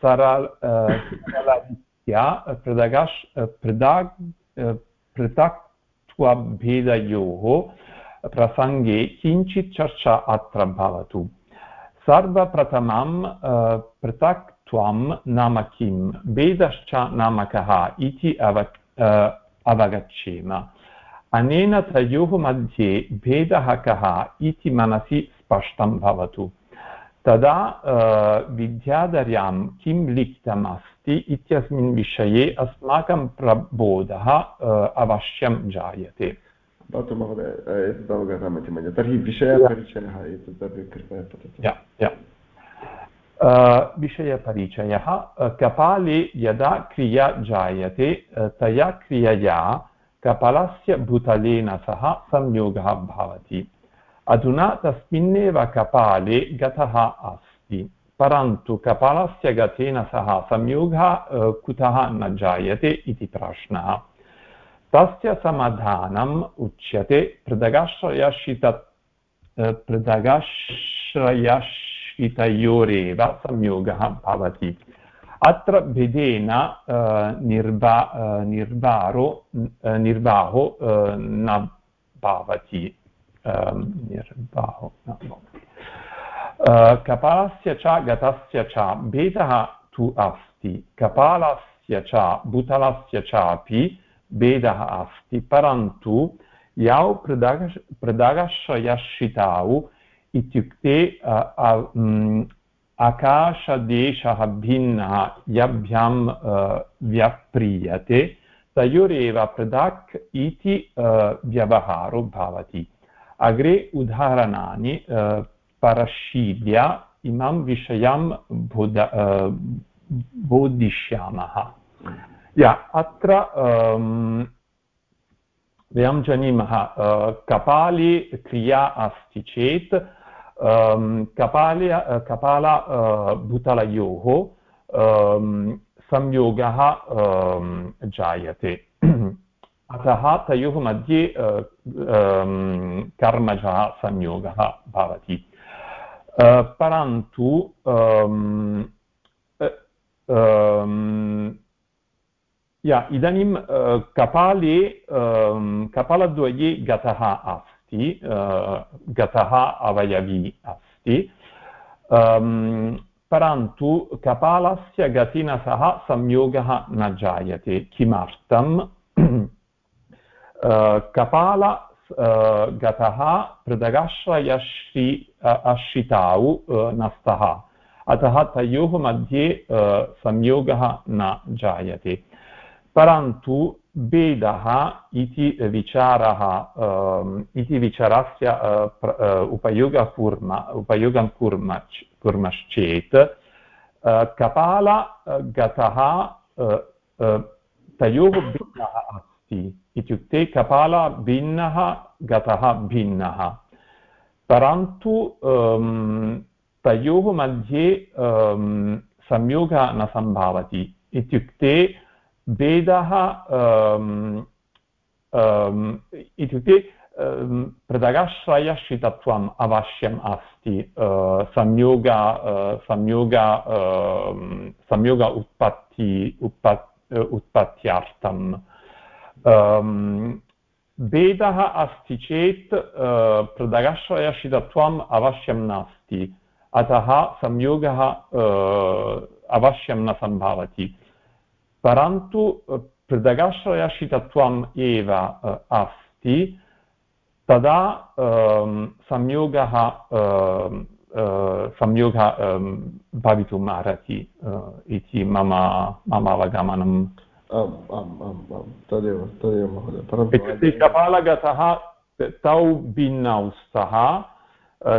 सरल सरलरीत्या पृथगश् पृथक् पृथक्त्वभेदयोः प्रसङ्गे किञ्चित् चर्चा अत्र भवतु। सर्वप्रथमं पृथक्त्वं नाम किं? भेदश्च नाम कः इति अव अवगच्छेम। अनेन तयोः मध्ये भेदः कः इति मनसि स्पष्टं भवतु। तदा विद्याधर्यां किं लिखितम् अस्ति इत्यस्मिन् विषये अस्माकं प्रबोधः अवश्यं जायते। भवतु महोदय एतत् अवगतमिति मन्ये तर्हि विषयपरिचयः एतदपि कृपया पठतु विषयपरिचयः कपाले यदा क्रिया जायते तया क्रियया कपालस्य भूतलेन सह संयोगः भवति। अधुना तस्मिन्नेव कपाले गतः अस्ति परन्तु कपालस्य गतेन सह संयोगः कुतः न जायते इति प्रश्नः तस्य समाधानम् उच्यते पृथगाश्रयशित पृथगाश्रयशितयोरेव संयोगः भवति अत्र भेदेन निर्बा निर्बारो निर्बाहो न भवति निर्बाहो कपालस्य च गतस्य च भेदः तु अस्ति कपालस्य च भूतलस्य चापि भेदः अस्ति परन्तु यौ पृथग पृथगश्रयश्रितौ इत्युक्ते आकाशदेशः भिन्नः यभ्यां व्यप्रियते तयोरेव पृथक् इति व्यवहारो भवति अग्रे उदाहरणानि परशील्य इमं विषयं बोध बोधिष्यामः या अत्र वयं जानीमः कपाले क्रिया अस्ति चेत् कपाले कपाल भूतलयोः संयोगः जायते अतः तयोः मध्ये कर्मजः संयोगः भवति। परन्तु या इदानीं कपाले कपालद्वये गतः अस्ति गतः अवयवी अस्ति। परन्तु कपालस्य गतिना सह संयोगः न जायते। किमर्थं कपाल गतः पृथगाश्रयश्री न स्तः अतः तयोः मध्ये संयोगः न जायते परन्तु भेदः इति विचारः इति विचारस्य उपयोगः कुर्मः उपयोगं कुर्मः कुर्मश्चेत् कपालगतः तयोः भिन्नः अस्ति इत्युक्ते कपालः भिन्नः, गतः भिन्नः। परन्तु तयोः मध्ये संयोगः न सम्भवति। इत्युक्ते भेदः इत्युक्ते पृथगाश्रयश्रितत्वम् अवश्यम् अस्ति। संयोग संयोग संयोग उत्पत्ति, उत्पत् उत्पत्त्यर्थं भेदः अस्ति चेत् पृथगाश्रयश्रितत्वम् अवश्यं नास्ति अतः संयोगः अवश्यं न सम्भवति परन्तु पृथगाश्रयशितत्वम् एव अस्ति तदा संयोगः संयोगः भवितुम् अर्हति इति मम मम अवगमनम् आम् आम् आम् आम् तदेव तदेव महोदय इत्युक्ते कपालगतः तौ भिन्नौ स्तः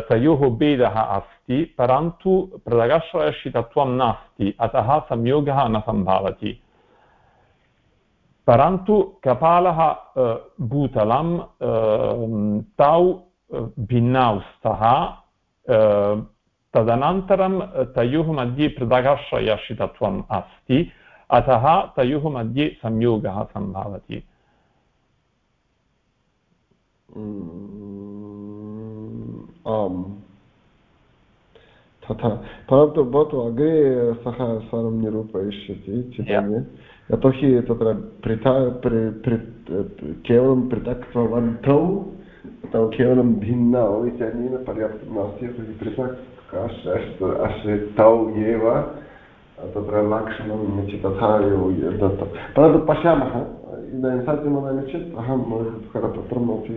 तयोः भेदः अस्ति परन्तु पृथगाश्रयशितत्वं नास्ति अतः संयोगः न सम्भवति। परन्तु कपालः भूतलं तौ भिन्नौ स्तः तदनन्तरं तयोः मध्ये पृथगाश्रयाश्रितत्वम् अस्ति। अतः तयोः मध्ये संयोगः सम्भवति। आम्। तथा परन्तु भवतु अग्रे सः सर्वं निरूपयिष्यति चिन्तयामि यतोहि तत्र पृथा केवलं पृथक्त्ववन्तौ अथवा केवलं भिन्नौ इत्यनेन पर्याप्तं नास्ति यतोहि पृथक् आश्रितौ एव तत्र लक्षणम् इति तथा दत्तं। परन्तु पश्यामः इदानीं सत्यं वदामि चेत् अहं करपत्रम् अपि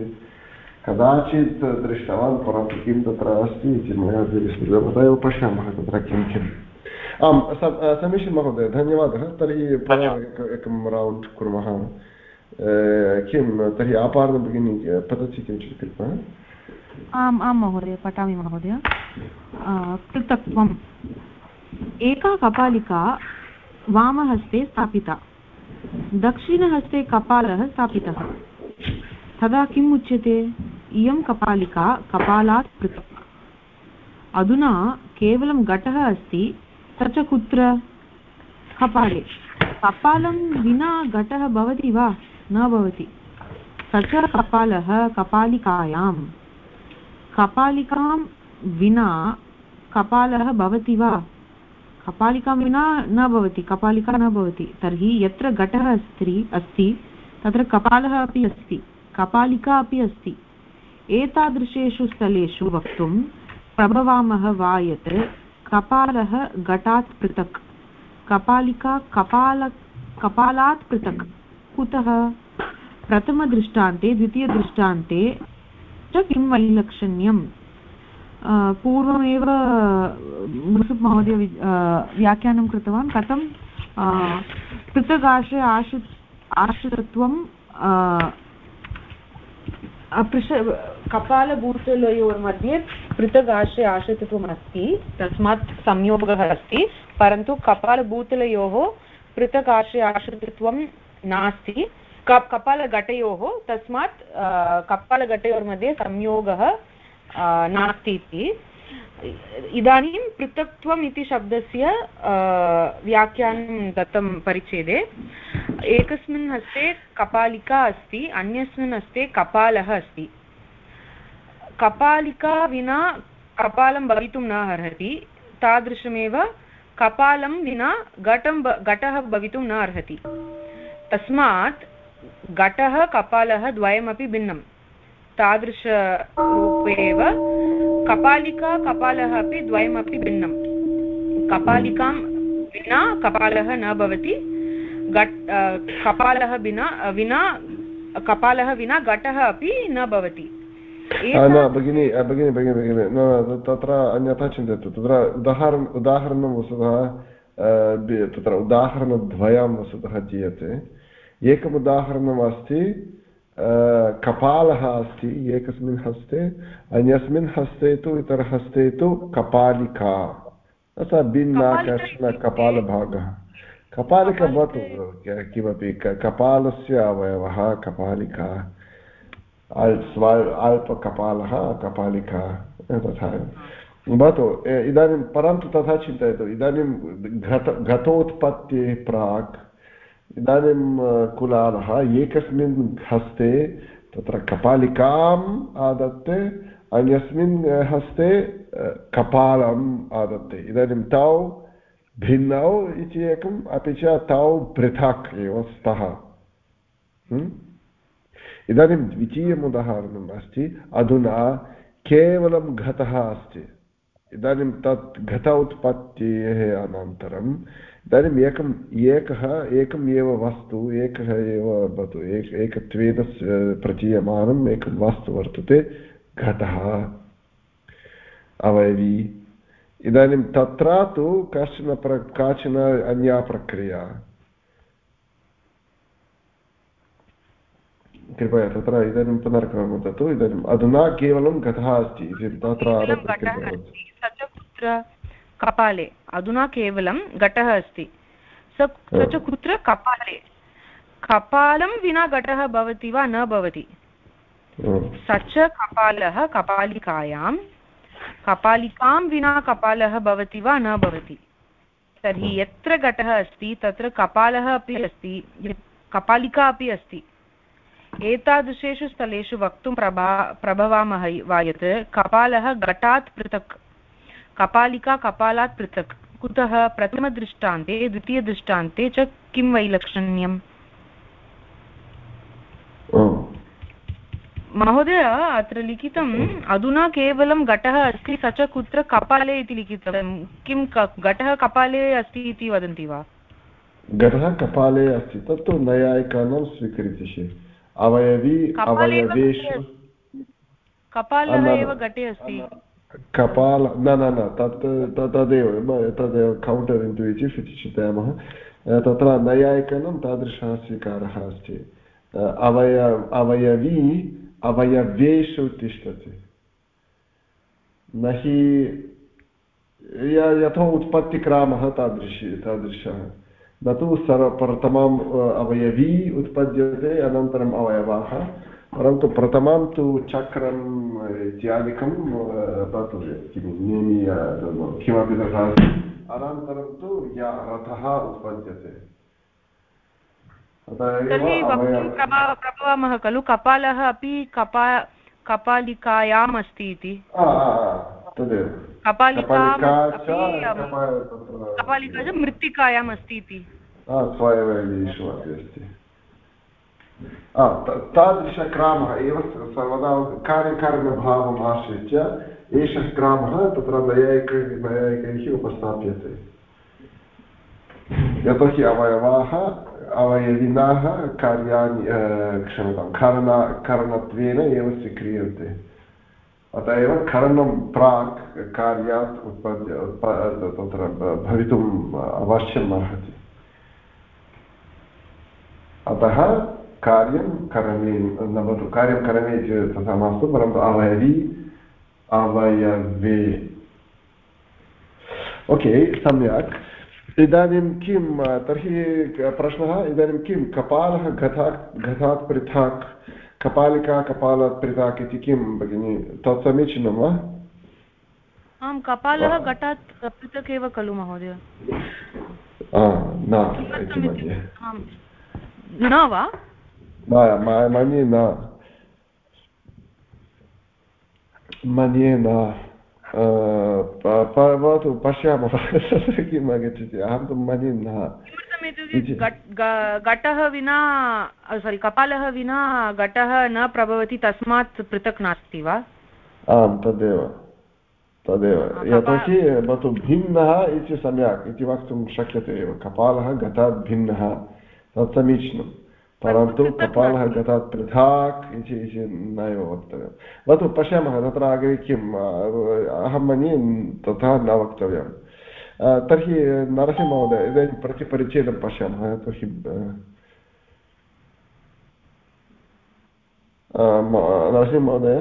कदाचित् दृष्टवान् परन्तु किं तत्र अस्ति इति मया विस्मृतं तथा एव पश्यामः तत्र किं किम्। आं समीचीनं महोदय धन्यवादः। तर्हि एकं रौण्ड् कुर्मः। किं तर्हि आपार्न भगिनी पतति किञ्चित् कृत्वा? आम् आं महोदय पठामि महोदय। पृथक्त्वम् एका कपालिका वामहस्ते स्थापिता। दक्षिणहस्ते कपालः स्थापितः। तदा किम् उच्यते? इयं कपालिका कपालात् पृथक्। अधुना केवलं घटः अस्ति स च कुत्र? कपाले। कपालं विना घटः भवति वा? न भवति। स च कपालः कपालिकायां। कपालिकां विना कपालः भवति वा? कपालिकां विना न भवति, कपालिका न भवति। तर्हि यत्र घटः अस्ति अस्ति, तत्र कपालः अपि अस्ति, कपालिका अपि अस्ति। एतादृशेषु स्थलेषु वक्तुं प्रभवामः वा यत् कपालः घटात् पृथक्। कपालिका कपाल, कपालात् पृथक्। कुतः? प्रथमदृष्टान्ते, द्वितीयदृष्टान्ते, च किं वैलक्षण्यं पूर्वमेव मृसुप् महोदय व्याख्यानं कृतवान् कथं पृथगाश्रय आश्रि आश्रितत्वं पृष कपालभूतलयोर्मध्ये पृथग् आश्रय आश्रितत्वम् अस्ति तस्मात् संयोगः अस्ति परन्तु कपालभूतलयोः पृथक् आश्रय आश्रितत्वं नास्ति कपालघटयोः तस्मात् कपालघटयोर्मध्ये संयोगः नास्ति इति। इदानीं पृथक्त्वम् इति शब्दस्य व्याख्यानं दत्तं परिच्छेदे। एकस्मिन् हस्ते कपालिका अस्ति, अन्यस्मिन् हस्ते कपालः अस्ति। कपालिका विना कपालं भवितुं न अर्हति, तादृशमेव कपालं विना घटं घटः भवितुं न अर्हति। तस्मात् घटः कपालः द्वयमपि भिन्नं तादृशरूपेव कपालिका कपालः अपि द्वयमपि भिन्नं। कपालिकां विना कपालः न भवति। घट् कपालः विना विना कपालः विना घटः अपि न भवति। न भगिनि भगिनि भगिनि भगिनि न तत्र अन्यथा चिन्तयतु। तत्र उदाहरण उदाहरणं वस्तुतः तत्र उदाहरणद्वयं वस्तुतः दीयते एकम् उदाहरणम् अस्ति कपालः अस्ति एकस्मिन् हस्ते अन्यस्मिन् हस्ते तु इतरहस्ते तु कपालिका। तथा भिन्ना कश्चन कपालभागः। कपालिका भवतु किमपि कपालस्य अवयवः कपालिका अल्पकपालः कपालिका तथा। भवतु इदानीं परन्तु तथा चिन्तयतु। इदानीं घट घटोत्पत्तेः प्राक् इदानीं कुलालः एकस्मिन् हस्ते तत्र कपालिकाम् आदत्ते, अन्यस्मिन् हस्ते कपालम् आदत्ते। इदानीं तौ भिन्नौ इति एकम्, अपि च तौ पृथक् एव स्तः। इदानीं द्वितीयम् उदाहरणम् अस्ति। अधुना केवलं घटः अस्ति। इदानीं तत् घट उत्पत्तेः अनन्तरं इदानीम् एकम् एकः एकम् एव वस्तु एकः एव भवतु एक एकत्वेन प्रतीयमानम् एकं वस्तु वर्तते घटः अवयवी। इदानीं तत्र तु कश्चन प्र काचन अन्या प्रक्रिया। कृपया तत्र इदानीं पुनर्कं वदतु इदानीम् अधुना केवलं घटः अस्ति तत्र आरभ्य कपाले। अधुना केवलं घटः अस्ति। स च कुत्र कपाले। कपालं विना घटः भवति वा न भवति? स च कपालः कपालिकायां कपालिकां विना कपालः भवति वा न भवति? तर्हि यत्र घटः अस्ति तत्र कपालः अपि अस्ति कपालिका अपि अस्ति। एतादृशेषु स्थलेषु वक्तुं प्रभा प्रभवामः वा यत् कपालः घटात् पृथक् कपालिका कपालात् पृथक्। कुतः प्रथमदृष्टान्ते द्वितीयदृष्टान्ते च किं वैलक्षण्यम् महोदय अत्र लिखितम् अधुना केवलं घटः अस्ति स च कुत्र कपाले इति लिखितं किं घटः कपाले अस्ति इति वदन्ति वा? घटः कपाले अस्ति तत्तु नैयायिकानां स्वीकृतिः अवयवी अवयवेषु कपालः एव घटे अस्ति। कपाल, न न न, तत् तदेव तदेव कौण्टर् इण्टुविटिव् इति चिन्तयामः। तत्र नैयायिकनं तादृशः स्वीकारः अस्ति अवय, अवयवी अवयवेषु तिष्ठति। न हि यथा उत्पत्तिक्रामः तादृशी, तादृशः। न तु सर्व, प्रथमम् अवयवी उत्पद्यते, अनन्तरम् अवयवाः। परन्तु प्रथमं तु चक्रम् इत्यादिकं तत् किं नियमीय किमपि तथा अनन्तरं तु या रथः उत्पद्यते प्रभवामः खलु कपालः अपि कपा कपालिकायाम् अस्ति इति। तदेव। कपालिका च मृत्तिकायाम् अस्ति इति। स्वयमेषु अपि अस्ति। तादृशक्रामः एव सर्वदा कार्यकारणभावम् आश्रित्य एषः ग्रामः तत्र नैयायिक नैयायिकैः उपस्थाप्यते यतोहि अवयवाः अवयविनाः कार्याणि क्षम्यतां करण करणत्वेन एव स्वीक्रियन्ते अत एव करणं प्राक् कार्यात् उत्पद्य तत्र भवितुम् अवश्यम् अर्हति अतः कार्यं करणे न भवतु कार्यं करणे इति तथा मास्तु परन्तु अवयवी अवयवे ओके सम्यक् इदानीं किं तर्हि प्रश्नः इदानीं किं कपालः घटात् घटात् पृथक् कपालिका कपालात् पृथक् इति किं भगिनि तत् समीचीनं वा आं कपालः घटात् पृथक् एव खलु महोदय न वा मन्ये न मन्ये न भवतु पश्यामः किम् आगच्छति अहं तु मन्ये न घटः विना सोरि कपालः विना घटः न प्रभवति तस्मात् पृथक् नास्ति वा आम् तदेव तदेव यतोहि भवतु भिन्नः इति सम्यक् इति वक्तुं शक्यते एव कपालः घटात् भिन्नः तत् समीचीनं परन्तु कपालः गतात् पृथक् इति नैव वक्तव्यं। भवतु पश्यामः तत्र अग्रे किम् अहं मन्ये तथा न वक्तव्यं। तर्हि नरसिंहमहोदय इदानीं प्रतिपरिच्छेदं पश्यामः यतोहि नरसिंहमहोदय?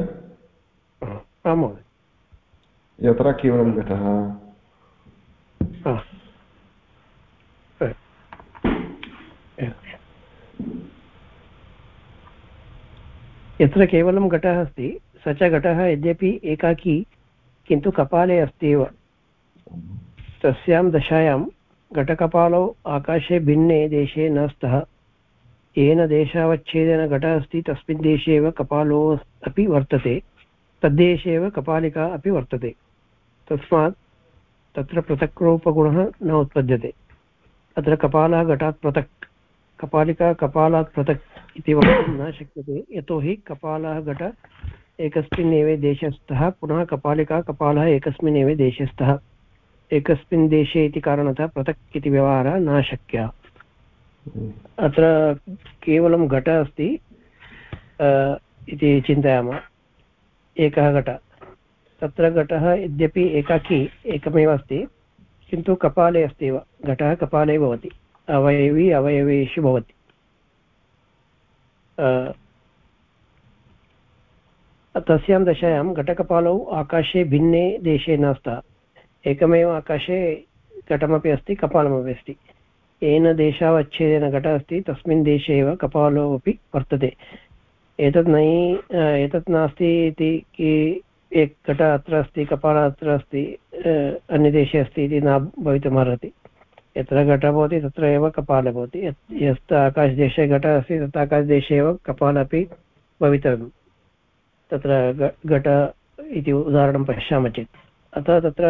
यत्र केवलं घटः यत्र केवलं घटः अस्ति, स च घटः यद्यपि एकाकी, किन्तु कपाले अस्ति एव तस्यां दशायां घटकपालौ आकाशे भिन्ने देशे न स्तः। येन देशावच्छेदेन घटः अस्ति, तस्मिन् देशे एव कपालो अपि वर्तते, तद्देशे एव कपालिका अपि वर्तते। तस्मात् तत्र पृथक्रूपगुणः न उत्पद्यते। अत्र कपालः घटात् पृथक्, कपालिका कपालात् पृथक्। इति वक्तुं न शक्यते यतोहि कपालः घट एकस्मिन् एव देशे स्तः पुनः कपालिका कपालः एकस्मिन् एव देशे स्तः एकस्मिन् देशे इति कारणतः पृथक् इति व्यवहारः न शक्यः अत्र केवलं घट अस्ति इति चिन्तयामः एकः घट तत्र घटः यद्यपि एकाकी एकमेव अस्ति किन्तु कपाले अस्ति एव घटः कपाले भवति अवयवी अवयवेषु भवति तस्यां दशायां घटकपालौ आकाशे भिन्ने देशे न एकमेव आकाशे घटमपि अस्ति, कपालमपि अस्ति। येन देशावच्छेदेन घटः अस्ति, तस्मिन् देशे एव कपालोपि वर्तते। एतत् नै एतत् नास्ति इति एक घट अत्र अस्ति, कपालः अत्र अस्ति अन्यदेशे अस्ति इति न भवितुमर्हति यत्र घटः भवति तत्र एव कपालः भवति। यत् आकाशदेशे घटः अस्ति तत् आकाशदेशे एव कपालः अपि भवितव्यं तत्र घट इति उदाहरणं पश्यामः चेत्। अतः तत्र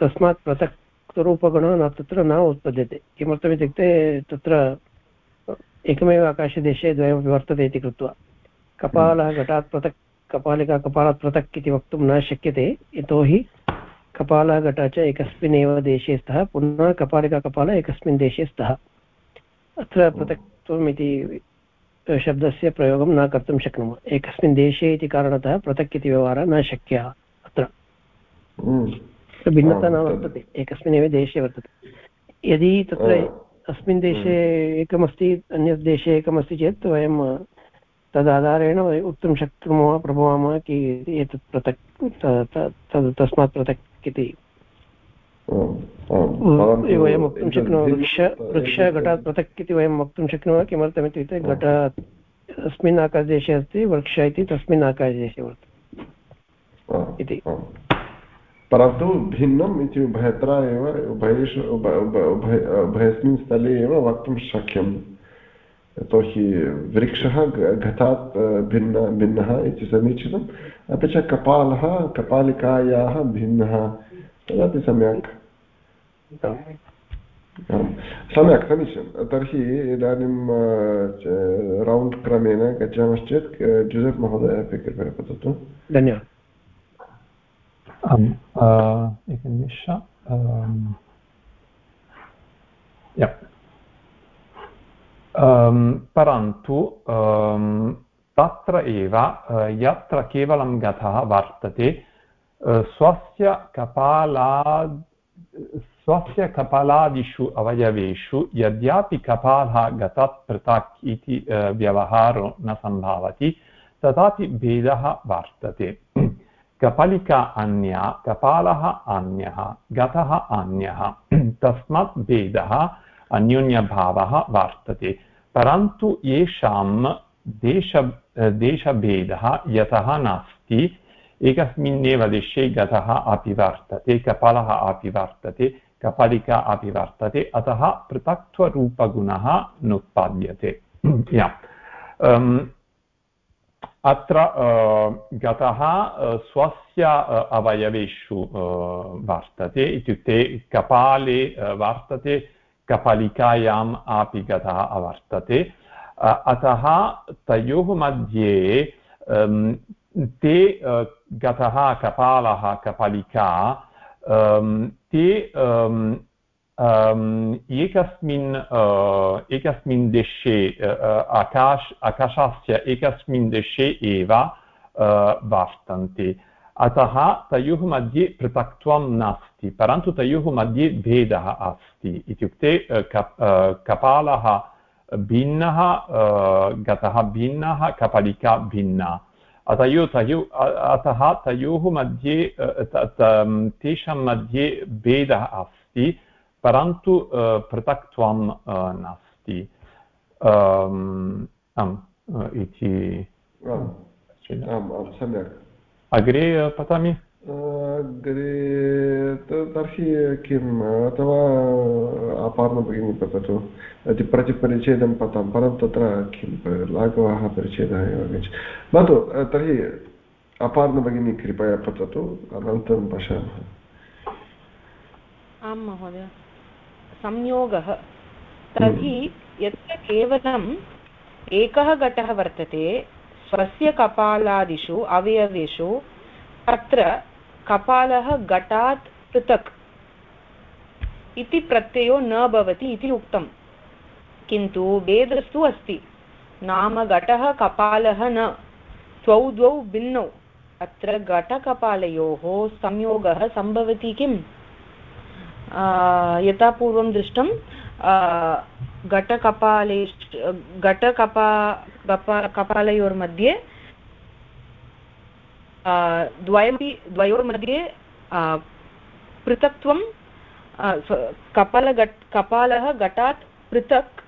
तस्मात् पृथक् रूपगुणः न तत्र न उत्पद्यते। किमर्थमित्युक्ते तत्र एकमेव आकाशदेशे द्वयमपि वर्तते इति कृत्वा। कपालः घटात् पृथक् कपालिका कपालात् पृथक् इति वक्तुं न शक्यते यतोहि कपालः घटः च एकस्मिन् एव देशे स्तः। पुनः कपालिका कपालः एकस्मिन् देशे स्तः। अत्र पृथक्त्वम् इति शब्दस्य प्रयोगं न कर्तुं शक्नुमः। एकस्मिन् देशे इति कारणतः पृथक् इति व्यवहारः न शक्यः अत्र। भिन्नता न वर्तते। एकस्मिन्नेव देशे वर्तते। यदि तत्र अस्मिन् देशे एकमस्ति अन्यत् देशे एकमस्ति चेत् वयं तदाधारेण वक्तुं शक्नुमः प्रभवामः कि एतत् पृथक् तस्मात् पृथक् इति वयं वक्तुं शक्नुमः वृक्ष वृक्षघटात् पृथक् इति वयं वक्तुं शक्नुमः किमर्थमित्युक्ते घट अस्मिन् आकाशदेशे अस्ति वृक्ष इति तस्मिन् आकाशदेशे वर्तते। इति। परन्तु भिन्नम् इति उभयत्र एव उभयेषु उभयस्मिन् स्थले एव वक्तुं शक्यं यतोहि वृक्षः घटात् भिन्न भिन्नः इति समीचीनम् अपि च कपालः कपालिकायाः भिन्नः। तदपि सम्यक्। सम्यक् समीचीनं। तर्हि इदानीं रौण्ड् क्रमेण गच्छामश्चेत् जुसेफ् महोदय अपि कृपया वदतु धन्यवादः। आम् एकनिमिष परन्तु तत्र एव यत्र केवलं गतः वर्तते स्वस्य कपालाद् स्वस्य कपालादिषु अवयवेषु यद्यपि कपालः गतात् पृथक् इति व्यवहारो न सम्भवति तथापि भेदः वर्तते कपालिका अन्या कपालः अन्यः गतः अन्यः तस्मात् भेदः अन्योन्यभावः वर्तते परन्तु येषां देश, देशभेदः यतः नास्ति। एकस्मिन्नेव देशे गतः अपि वर्तते, कपालः अपि वर्तते, कपालिका अपि वर्तते, अतः पृथक्त्वरूपगुणः नोत्पाद्यते। अत्र गतः स्वस्य अवयवेषु वर्तते, इत्युक्ते कपाले वर्तते कपालिकायाम् अपि गतः वर्तते अतः तयोः मध्ये ते गतः कपालः, कपालिका ते एकस्मिन् एकस्मिन् देशे आकाश आकाशस्य एकस्मिन् देशे एव वर्तन्ते। अतः तयोः मध्ये पृथक्त्वं नास्ति, परन्तु तयोः मध्ये भेदः अस्ति इत्युक्ते कपालः भिन्नः गतः भिन्नः, कपालिका भिन्ना। अतयो, तयो अतः तयोः मध्ये तेषां मध्ये भेदः अस्ति, परन्तु पृथक्त्वं नास्ति। इति। सम्यक्। अग्रे पठामि अग्रे तर्हि किम् अथवा अपार्णभगिनी पततु प्रतिपरिच्छेदं पठामः परन्तु तत्र किं लाघवः परिच्छेदः एव गच्छ भवतु तर्हि अपार्णभगिनी कृपया पततु अनन्तरं पश्यामः आं महोदय संयोगः तर्हि यत्र केवलम् एकः घटः वर्तते स्वस्य कपालादिषु, अवयवेषु, तत्र कपालः घटात् पृथक् इति प्रत्ययो न भवति इति उक्तं। किन्तु वेदस्तु अस्ति। नाम घटः कपालः न, द्वौ द्वौ भिन्नौ। अत्र घटकपालयोः संयोगः सम्भवति किम्? यथा पूर्वं दृष्टं घटकपाले घटकपा कपालयोर्मध्ये द्वयमपि द्वयोर्मध्ये पृथक्त्वं कपालघट् कपालः घटात् पृथक्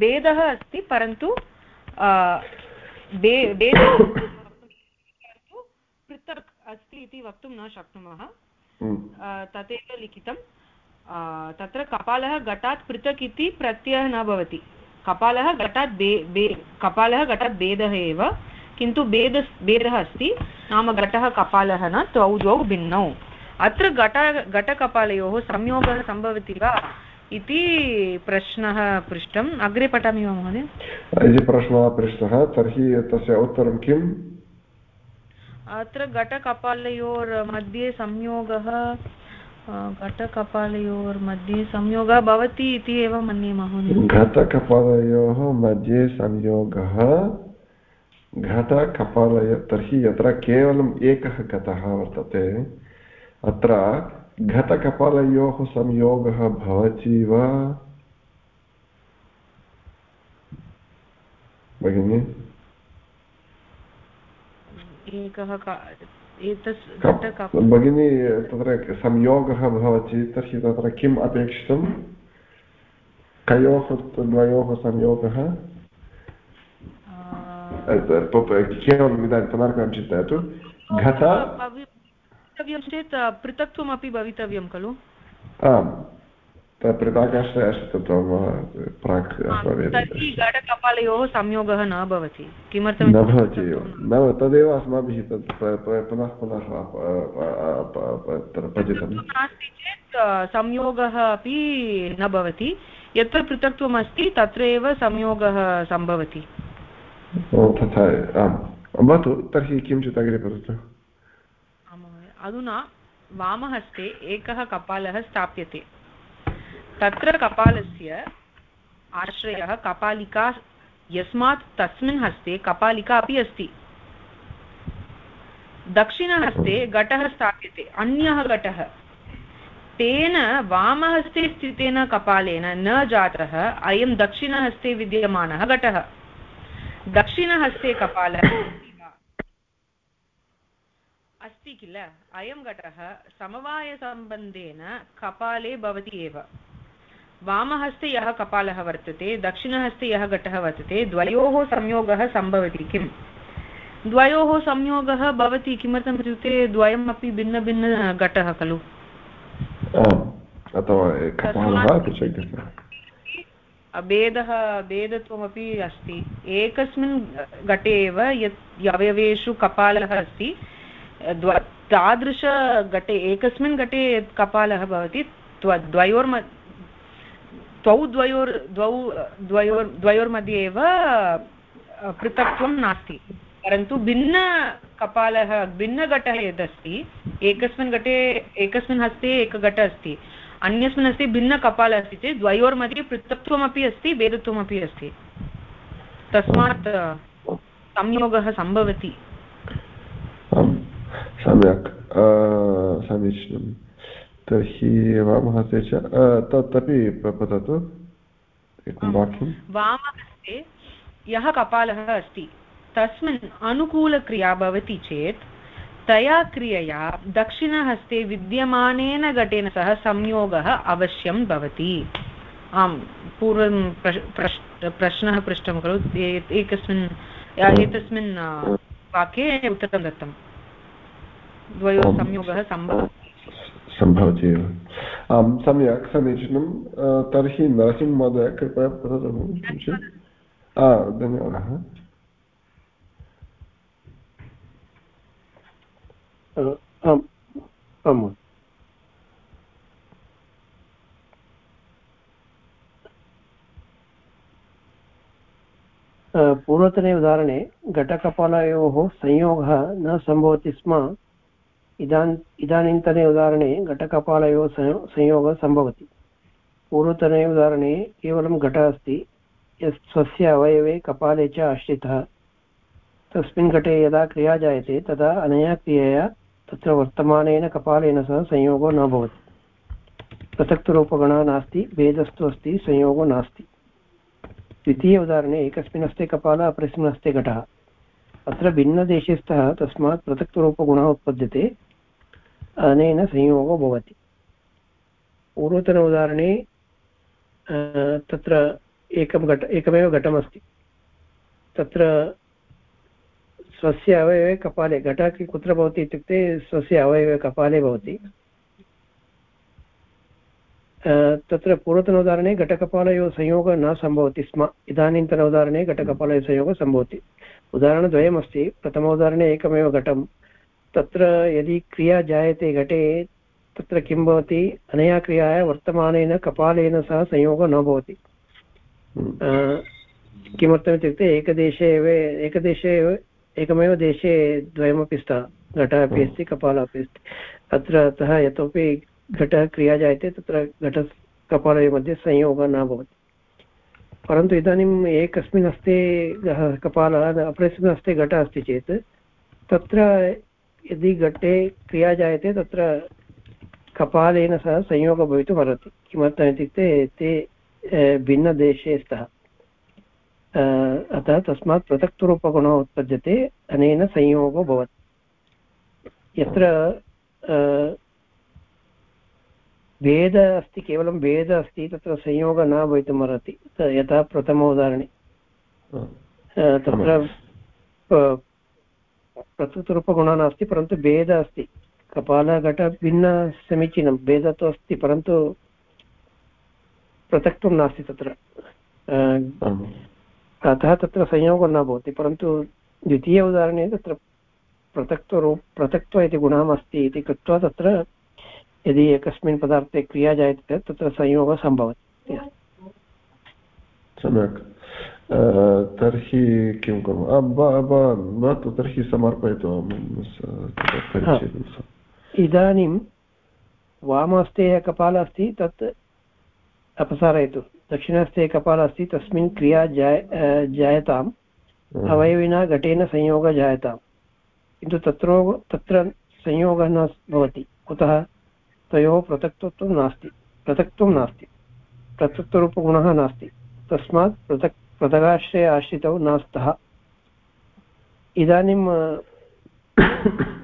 भेदः अस्ति परन्तु पृथक् अस्ति इति वक्तुं न शक्नुमः। तदेव लिखितं तत्र कपालः घटात् पृथक् इति प्रत्ययः न भवति। कपालः घटात् बे बे कपालः घटात् भेदः एव किन्तु भेद भेदः अस्ति। नाम घटः कपालः न द्वौ द्वौ भिन्नौ। अत्र घट घटकपालयोः संयोगः सम्भवति वा इति प्रश्नः पृष्टम्। अग्रे पठामि वा महोदय? प्रश्नः पृष्टः। तर्हि तस्य उत्तरं किम्? अत्र घटकपालयोर्मध्ये संयोगः घटकपालयोर्मध्ये संयोगः भवति इति एव मन्ये महोदय। घटकपालयोः मध्ये संयोगः, घटकपालय, तर्हि यत्र केवलम् एकः घटः वर्तते, अत्र घटकपालयोः संयोगः भवति वा? भगिनि? भगिनी तत्र संयोगः भवति तर्हि तत्र किम् अपेक्षितं? कयोः द्वयोः संयोगः? केवलम् इदानीं पुनर्कं चिन्तयतु। घट चेत् पृथक्त्वमपि भवितव्यं खलु? आम्। पृथाकाशे अस्ति प्राक् तर्हि घटकपालयोः संयोगः न भवति। किमर्थं न भवति एव। न तदेव अस्माभिः तत् पुनः पुनः पठितं नास्ति चेत् संयोगः अपि न भवति। यत्र पृथक्त्वम् अस्ति तत्र एव संयोगः सम्भवति। तथा आम्। भवतु तर्हि किञ्चित् अग्रे वदतु अधुना वामहस्ते एकः कपालः स्थाप्यते। तत्र कपालस्य आश्रयः कपालिका यस्मात् तस्मिन् हस्ते कपालिका अपि अस्ति। दक्षिणहस्ते घटः स्थाप्यते, अन्यः घटः। तेन वामहस्ते स्थितेन कपालेन न जातः, अयं दक्षिणहस्ते विद्यमानः घटः। दक्षिणहस्ते कपालः अस्ति किल? अयं घटः समवायसम्बन्धेन कपाले भवति एव। वामहस्ते यः कपालः वर्तते दक्षिणहस्ते यः घटः वर्तते द्वयोः संयोगः सम्भवति किम्? द्वयोः संयोगः भवति किमर्थम् इत्युक्ते द्वयमपि भिन्नभिन्नघटः खलु? भेदः भेदत्वमपि अस्ति। एकस्मिन् घटे एव यत् अवयवेषु कपालः अस्ति तादृशघटे एकस्मिन् घटे यत् कपालः भवति द्वयोर्म द्वौ द्वयोर् द्वौ, द्वयोर् द्वयोर्मध्ये एव पृथक्त्वं नास्ति। परन्तु भिन्नकपालः, भिन्नघटः यदस्ति, एकस्मिन् घटे, एकस्मिन् हस्ते एकघटः अस्ति। अन्यस्मिन् हस्ते भिन्नकपालः अस्ति चेत् द्वयोर्मध्ये पृथक्त्वमपि अस्ति, भेदत्वमपि अस्ति। तस्मात् संयोगः सम्भवति। सम्यक्। समीचीनं तर्हि वामहस्ते च तदपि पततु। एकं वाक्यं वामहस्ते यः कपालः अस्ति तस्मिन् अनुकूलक्रिया भवति चेत् तया क्रियया दक्षिणहस्ते विद्यमानेन घटेन सह संयोगः अवश्यं भवति। आम् पूर्वं प्रश्नः पृष्टं खलु। एकस्मिन् एतस्मिन् वाक्ये उत्तरं दत्तम्। द्वयोः संयोगः सम्भवति। एव। आं सम्यक्, समीचीनं। तर्हि नरसिंहमहोदय कृपया वदतु किञ्चित्। धन्यवादः। पूर्वतने उदाहरणे, घटकपालयोः संयोगः न सम्भवति स्म। इदान् इदानीन्तने उदाहरणे घटकपालयोः संयोगः सम्भवति पूर्वतने उदाहरणे केवलं घटः अस्ति यत् स्वस्य अवयवे कपाले च आश्रितः. तस्मिन् घटे यदा क्रिया जायते तदा अनया क्रियया तत्र वर्तमानेन कपालेन सह संयोगो न भवति. पृथक्तरूपगणः नास्ति भेदस्तु अस्ति संयोगो नास्ति. द्वितीय उदाहरणे एकस्मिन् हस्ते कपालः अपरस्मिन् हस्ते घटः. अत्र भिन्नदेशे स्तः तस्मात् पृथक्तरूपगुणः उत्पद्यते अनेन संयोगो भवति पूर्वतन उदाहरणे तत्र एकं घट एकमेव घटमस्ति तत्र स्वस्य अवयवे कपाले घटः कुत्र भवति इत्युक्ते स्वस्य अवयवे कपाले भवति तत्र पूर्वतन उदाहरणे घटकपालयोः संयोगः न सम्भवति स्म इदानीन्तन उदाहरणे घटकपालयोः संयोगः सम्भवति उदाहरणद्वयमस्ति प्रथम उदाहरणे एकमेव घटं तत्र यदि क्रिया जायते घटे तत्र किं भवति? अनया क्रियाया वर्तमानेन कपालेन सह संयोगः न भवति। किमर्थमित्युक्ते एकदेशे एव एकदेशे एव एकमेव देशे द्वयमपि स्तः घटः अपि अस्ति कपालः अपि अस्ति। अत्र अतः यतोपि घटः क्रिया जायते तत्र घटकपालयोः संयोगः न भवति। परन्तु इदानीम् एकस्मिन् हस्ते कपालः अपरेस्मिन् हस्ते घटः अस्ति चेत् तत्र यदि घटे क्रिया जायते तत्र कपालेन सह संयोगः भवितुम् अर्हति। किमर्थम् इत्युक्ते ते भिन्नदेशे स्तः। अतः तस्मात् पृथक्तुरूपगुणः उत्पद्यते अनेन संयोगो भवति। यत्र भेद अस्ति केवलं भेद अस्ति तत्र संयोगः न भवितुम् अर्हति। यथा प्रथम उदाहरणे। तत्र प्रकृतरूपगुणः नास्ति परन्तु भेदः अस्ति। कपालघट भिन्न समीचीनं भेदः तु अस्ति परन्तु पृथक्त्वं नास्ति तत्र। अतः तत्र संयोगः न भवति परन्तु द्वितीय उदाहरणे तत्र पृथक्त्वरूप पृथक्त्व इति गुणः अस्ति इति कृत्वा तत्र यदि एकस्मिन् पदार्थे क्रिया जायते चेत् तत्र संयोगः सम्भवति। सम्यक्। तर्हि किं कुर्मः भवतु तर्हि समर्पयतु इदानीं वामहस्ते यः कपालः अस्ति तत् अपसारयतु दक्षिणहस्ते कपालः अस्ति तस्मिन् क्रिया जाय जायताम् अवयविना घटेन संयोगः जायताम् किन्तु तत्र तत्र संयोगः न भवति कुतः तयोः पृथक्त्वं नास्ति पृथक्त्वं नास्ति पृथक्त्वरूपगुणः नास्ति तस्मात् पृथक् पृथगाश्रय आश्रितौ न स्तः इदानीं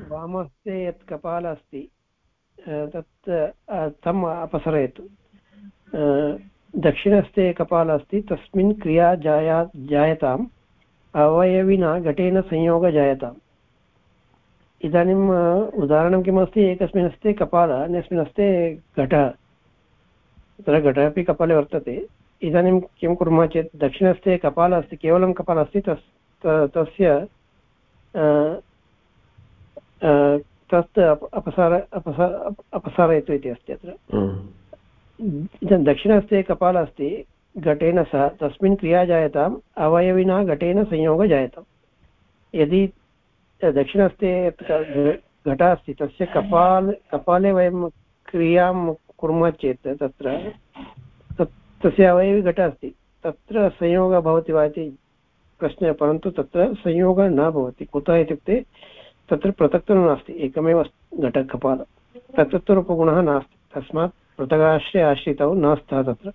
वामहस्ते यत् कपाल अस्ति तत् तम् अपसरयतु। दक्षिणहस्ते कपाल अस्ति, तस्मिन् क्रिया जाया, जायताम्, अवयविना घटेन संयोगः जायताम्। इदानीम् उदाहरणं किमस्ति, एकस्मिन् हस्ते कपालः, अन्यस्मिन् हस्ते घटः। तत्र घटः अपि कपाले वर्तते। इदानीं किं कुर्मः चेत् दक्षिणहस्ते कपालः अस्ति केवलं कपालः अस्ति तस् तस्य तत् अपसार अपसार अपसारयतु इति अस्ति अत्र। इदानीं दक्षिणहस्ते कपालः अस्ति घटेन सह तस्मिन् क्रिया जायताम् अवयविना घटेन संयोगः जायताम्। यदि दक्षिणहस्ते घटः अस्ति तस्य कपाल कपाले वयं क्रियाँ कुर्मः चेत् तत्र तस्य अवयवी घटः अस्ति। तत्र संयोगः भवति वा इति प्रश्नः, परन्तु तत्र संयोगः न भवति। कुतः इत्युक्ते तत्र पृथक्त्वं नास्ति, एकमेव घटकपाल पृथक्त्वरूपगुणः नास्ति। तस्मात् पृथगाश्रय आश्रितौ न स्तः तत्र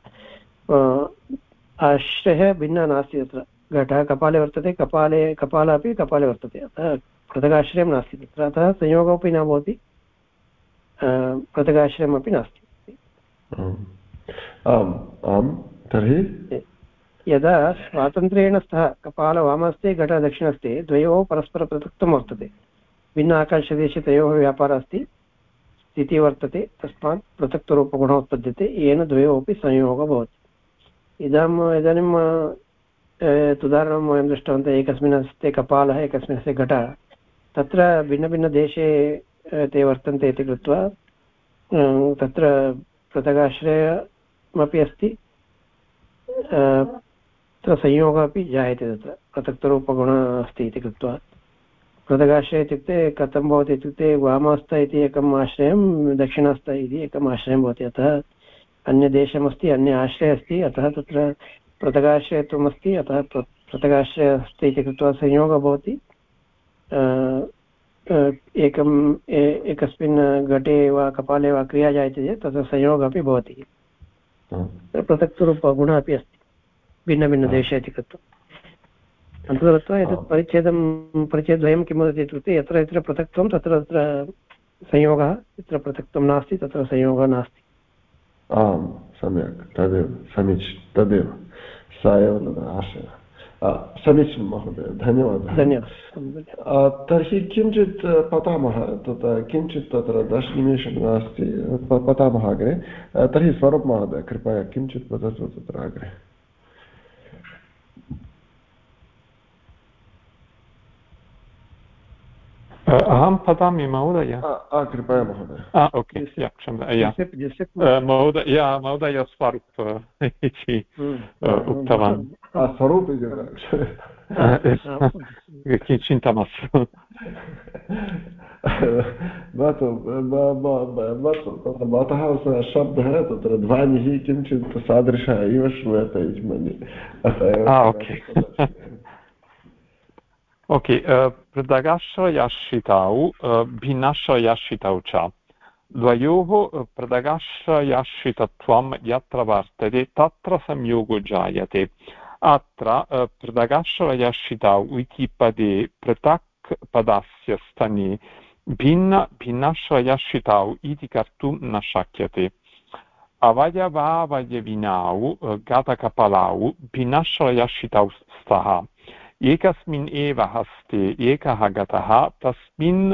आश्रयः भिन्नः नास्ति तत्र। घटः कपाले वर्तते, कपाले, कपालः अपि कपाले वर्तते। अतः पृथगाश्रयं नास्ति तत्र। अतः संयोगोऽपि न भवति। पृथगाश्रयमपि नास्ति। आम् आम्, तर्हि? यदा स्वातन्त्र्येण स्तः कपालवामस्ते, घटदक्षिणस्ते, द्वयोः परस्परपृथक्त्वं वर्तते भिन्न आकाशदेशे तयोः व्यापारः अस्ति स्थितिः वर्तते, तस्मात् पृथक्त्वरूपगुणः उत्पद्यते येन द्वयोः संयोगः भवति। इदानीम् इदानीं उदाहरणं वयं दृष्टवन्तः, एकस्मिन् हस्ते कपालः, एकस्मिन् हस्ते घटः। तत्र भिन्नभिन्नदेशे ते वर्तन्ते इति कृत्वा तत्र पृथगाश्रयमपि अस्ति? तत्र संयोगः अपि जायते तत्र। पृथक्तरूपगुणः अस्ति इति कृत्वा। पृथगाश्रयः इत्युक्ते कथं भवति इत्युक्ते वामहस्त इति एकम् आश्रयं, दक्षिणहस्त इति एकम् आश्रयं भवति। अतः अन्यदेशमस्ति अन्य आश्रयः अस्ति। अतः तत्र पृथगाश्रयत्वम् अस्ति अतः पृथगाश्रयः अस्ति इति कृत्वा संयोगः भवति। एकम् एकस्मिन् घटे वा कपाले वा क्रिया जायते चेत् तत्र संयोगः अपि भवति। पृथक्तरूपगुणः अपि अस्ति। भिन्नभिन्नदेशे इति कृत्वा अन्तः एतत् परिच्छेदं परिच्छेदद्वयं किं वदति इत्युक्ते यत्र यत्र पृथक्त्वं तत्र तत्र संयोगः यत्र पृथक्त्वं नास्ति तत्र संयोगः नास्ति। आम् सम्यक्। तदेव समीचीनं। तदेव। स एव आशयः। समीचीनं महोदय धन्यवादः धन्यवादः तर्हि किञ्चित् पठामः तत् किञ्चित् तत्र दशनिमेषं नास्ति पठामः अग्रे तर्हि स्वरूप महोदय कृपया किञ्चित् वदतु तत्र अग्रे अहं पठामि महोदय कृपया महोदय ओके महोदय महोदय स्वरूप इति उक्तवान् स्वरूप चिन्ता मास्तु भवतु भवतः शब्दः तत्र ध्वनिः किञ्चित् सादृशः इव श्रूयते इति मन्ये ओके पृथगाश्रयाश्रितौ भिन्नाश्रयाश्रितौ च द्वयोः पृथगाश्रयाश्रितत्वं यत्र वर्तते तत्र संयोगो जायते अत्र पृथगाश्रयाश्रितौ इति पदे पृथक् पदस्य स्तने भिन्न भिन्नाश्रयाश्रितौ इति कर्तुं न शक्यते अवयवावयविनौ गतकपलौ भिन्नाश्रयाश्रितौ स्तः एकस्मिन् एव हस्ते एकः गतः तस्मिन्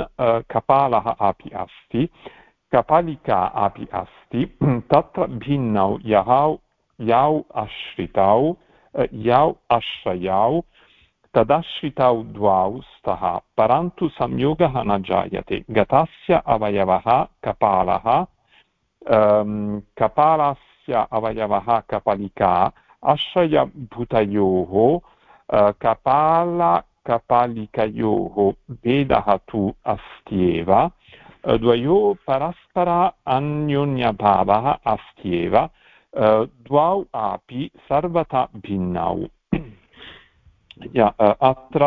कपालः अपि अस्ति कपालिका अपि अस्ति तत्र भिन्नौ यः यौ आश्रितौ यौ आश्रयौ तदाश्रितौ द्वौ स्तः परन्तु संयोगः न जायते गतस्य अवयवः कपालः कपालस्य अवयवः कपालिका आश्रयभूतयोः कपालकपालिकयोः भेदः तु अस्त्येव द्वयोः परस्पर अन्योन्यभावः अस्त्येव द्वौ अपि सर्वथा भिन्नौ अत्र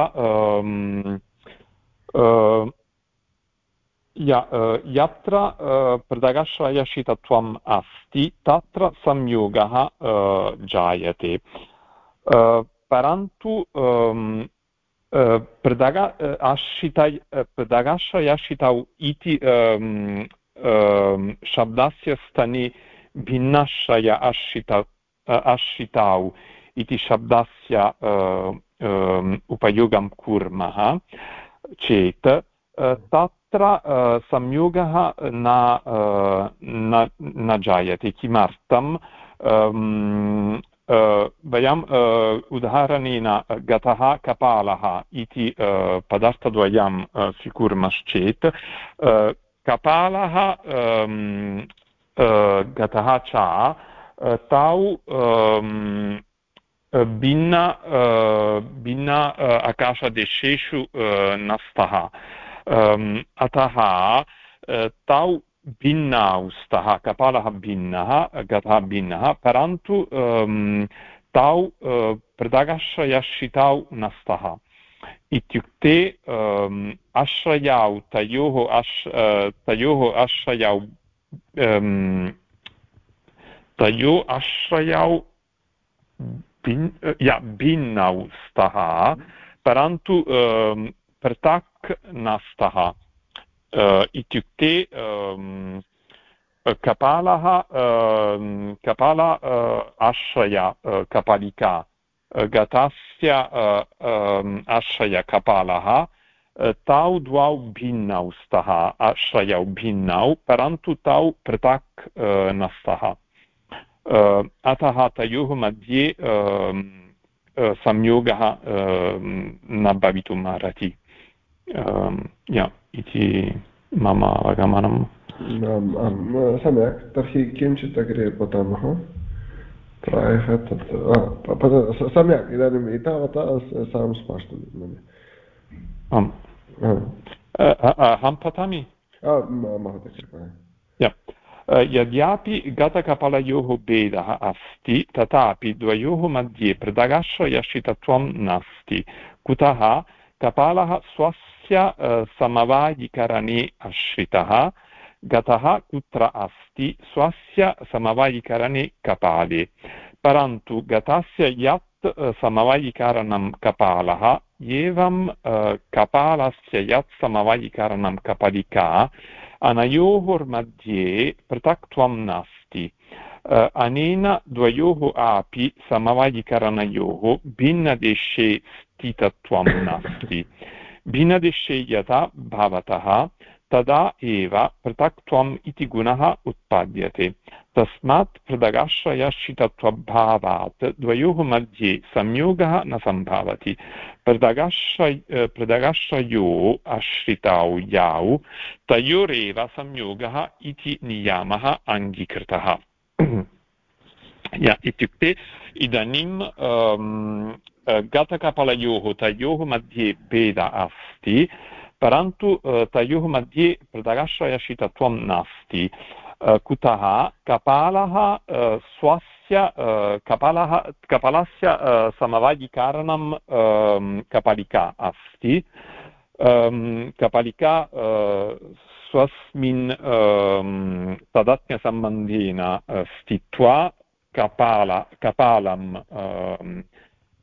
यत्र पृथगाश्रयशितत्वम् अस्ति तत्र संयोगः जायते परन्तु पृथग आश्रित पृथगाश्रयाश्रितौ इति शब्दस्य स्तने भिन्नाश्रय आश्रित आश्रितौ इति शब्दस्य उपयोगं कुर्मः चेत् तत्र संयोगः न न जायते किमर्थं वयम् उदाहरणेन गतः कपालः इति पदार्थद्वयं स्वीकुर्मश्चेत् कपालः गतः च तौ भिन्न भिन्न आकाशदेशेषु न स्तः अतः तौ भिन्नौ स्तः कपालः भिन्नः गतः भिन्नः परन्तु तौ पृथगाश्रयाश्रितौ न स्तः इत्युक्ते आश्रयौ तयोः आश् तयोः आश्रयौ तयोः आश्रयौ या भिन्नौ स्तः परन्तु पृथक् न स्तः इत्युक्ते कपालः कपाल आश्रय कपालिका गतस्य आश्रय कपालः तौ द्वौ भिन्नौ स्तः, आश्रयौ भिन्नौ, परन्तु तौ पृथक् न स्तः। अतः तयोः मध्ये संयोगः न भवितुम् अर्हति। इति मम अवगमनम्। सम्यक्। तर्हि किञ्चित् अग्रे पठामः प्रायः तत् सम्यक्। इदानीम् एतावता सां स्पष्टं आम्। अहं पठामि? महोदय यद्यापि गतकपालयोः भेदः अस्ति तथापि द्वयोः मध्ये पृथगाश्रयशितत्वं नास्ति। कुतः कपालः स्वस्य समवायिकरणे आश्रितः गतः कुत्र अस्ति स्वस्य समवायिकरणे कपाले परन्तु गतस्य यत् समवायिकरणं कपालः एवं कपालस्य यत् समवायिकरणं कपालिका अनयोर्मध्ये पृथक्त्वं नास्ति अनेन द्वयोः अपि समवायिकरणयोः भिन्नदेशे स्थितत्वं नास्ति भिन्नदेशे यथा भवतः, तदा एव पृथक्त्वम् इति गुणः उत्पाद्यते। तस्मात् पृथगाश्रयश्चितत्वभावात् द्वयोः मध्ये संयोगः न सम्भवति। पृथगाश्रय, पृथगाश्रयो आश्रितौ यौ तयोरेव संयोगः इति नियमः अङ्गीकृतः। [clears throat] इत्युक्ते इदानीं गतकपलयोः तयोः मध्ये भेदः अस्ति परन्तु तयोः मध्ये पृथगाश्रयशितत्वं नास्ति कुतः कपालः स्वस्य कपालः कपालस्य समवायिकारणं कपालिका अस्ति कपालिका स्वस्मिन् तदत्म्यसम्बन्धेन स्थित्वा कपाल कपालं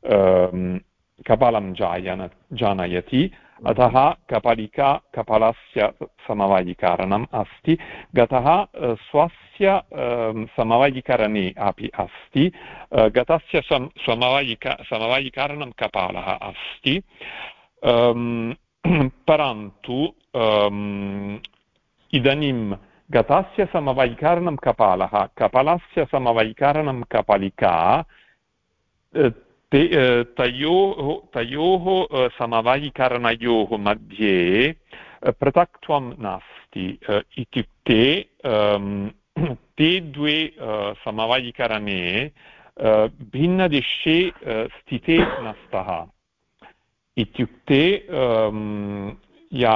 कपालं जायन जानयति अतः कपालिका कपालस्य समवायिकारणम् अस्ति गतः स्वस्य समवायिकरणे अपि अस्ति गतस्य समवायिक समवायिकारणं कपालः अस्ति परन्तु इदानीं गतस्य समवायिकारणं कपालः कपालस्य समवायिकारणं कपालिका ते तयोः तयोः समवायिकरणयोः मध्ये पृथक्त्वं नास्ति इत्युक्ते ते द्वे समवायिकरणे भिन्नदिशे स्थिते न स्तः इत्युक्ते या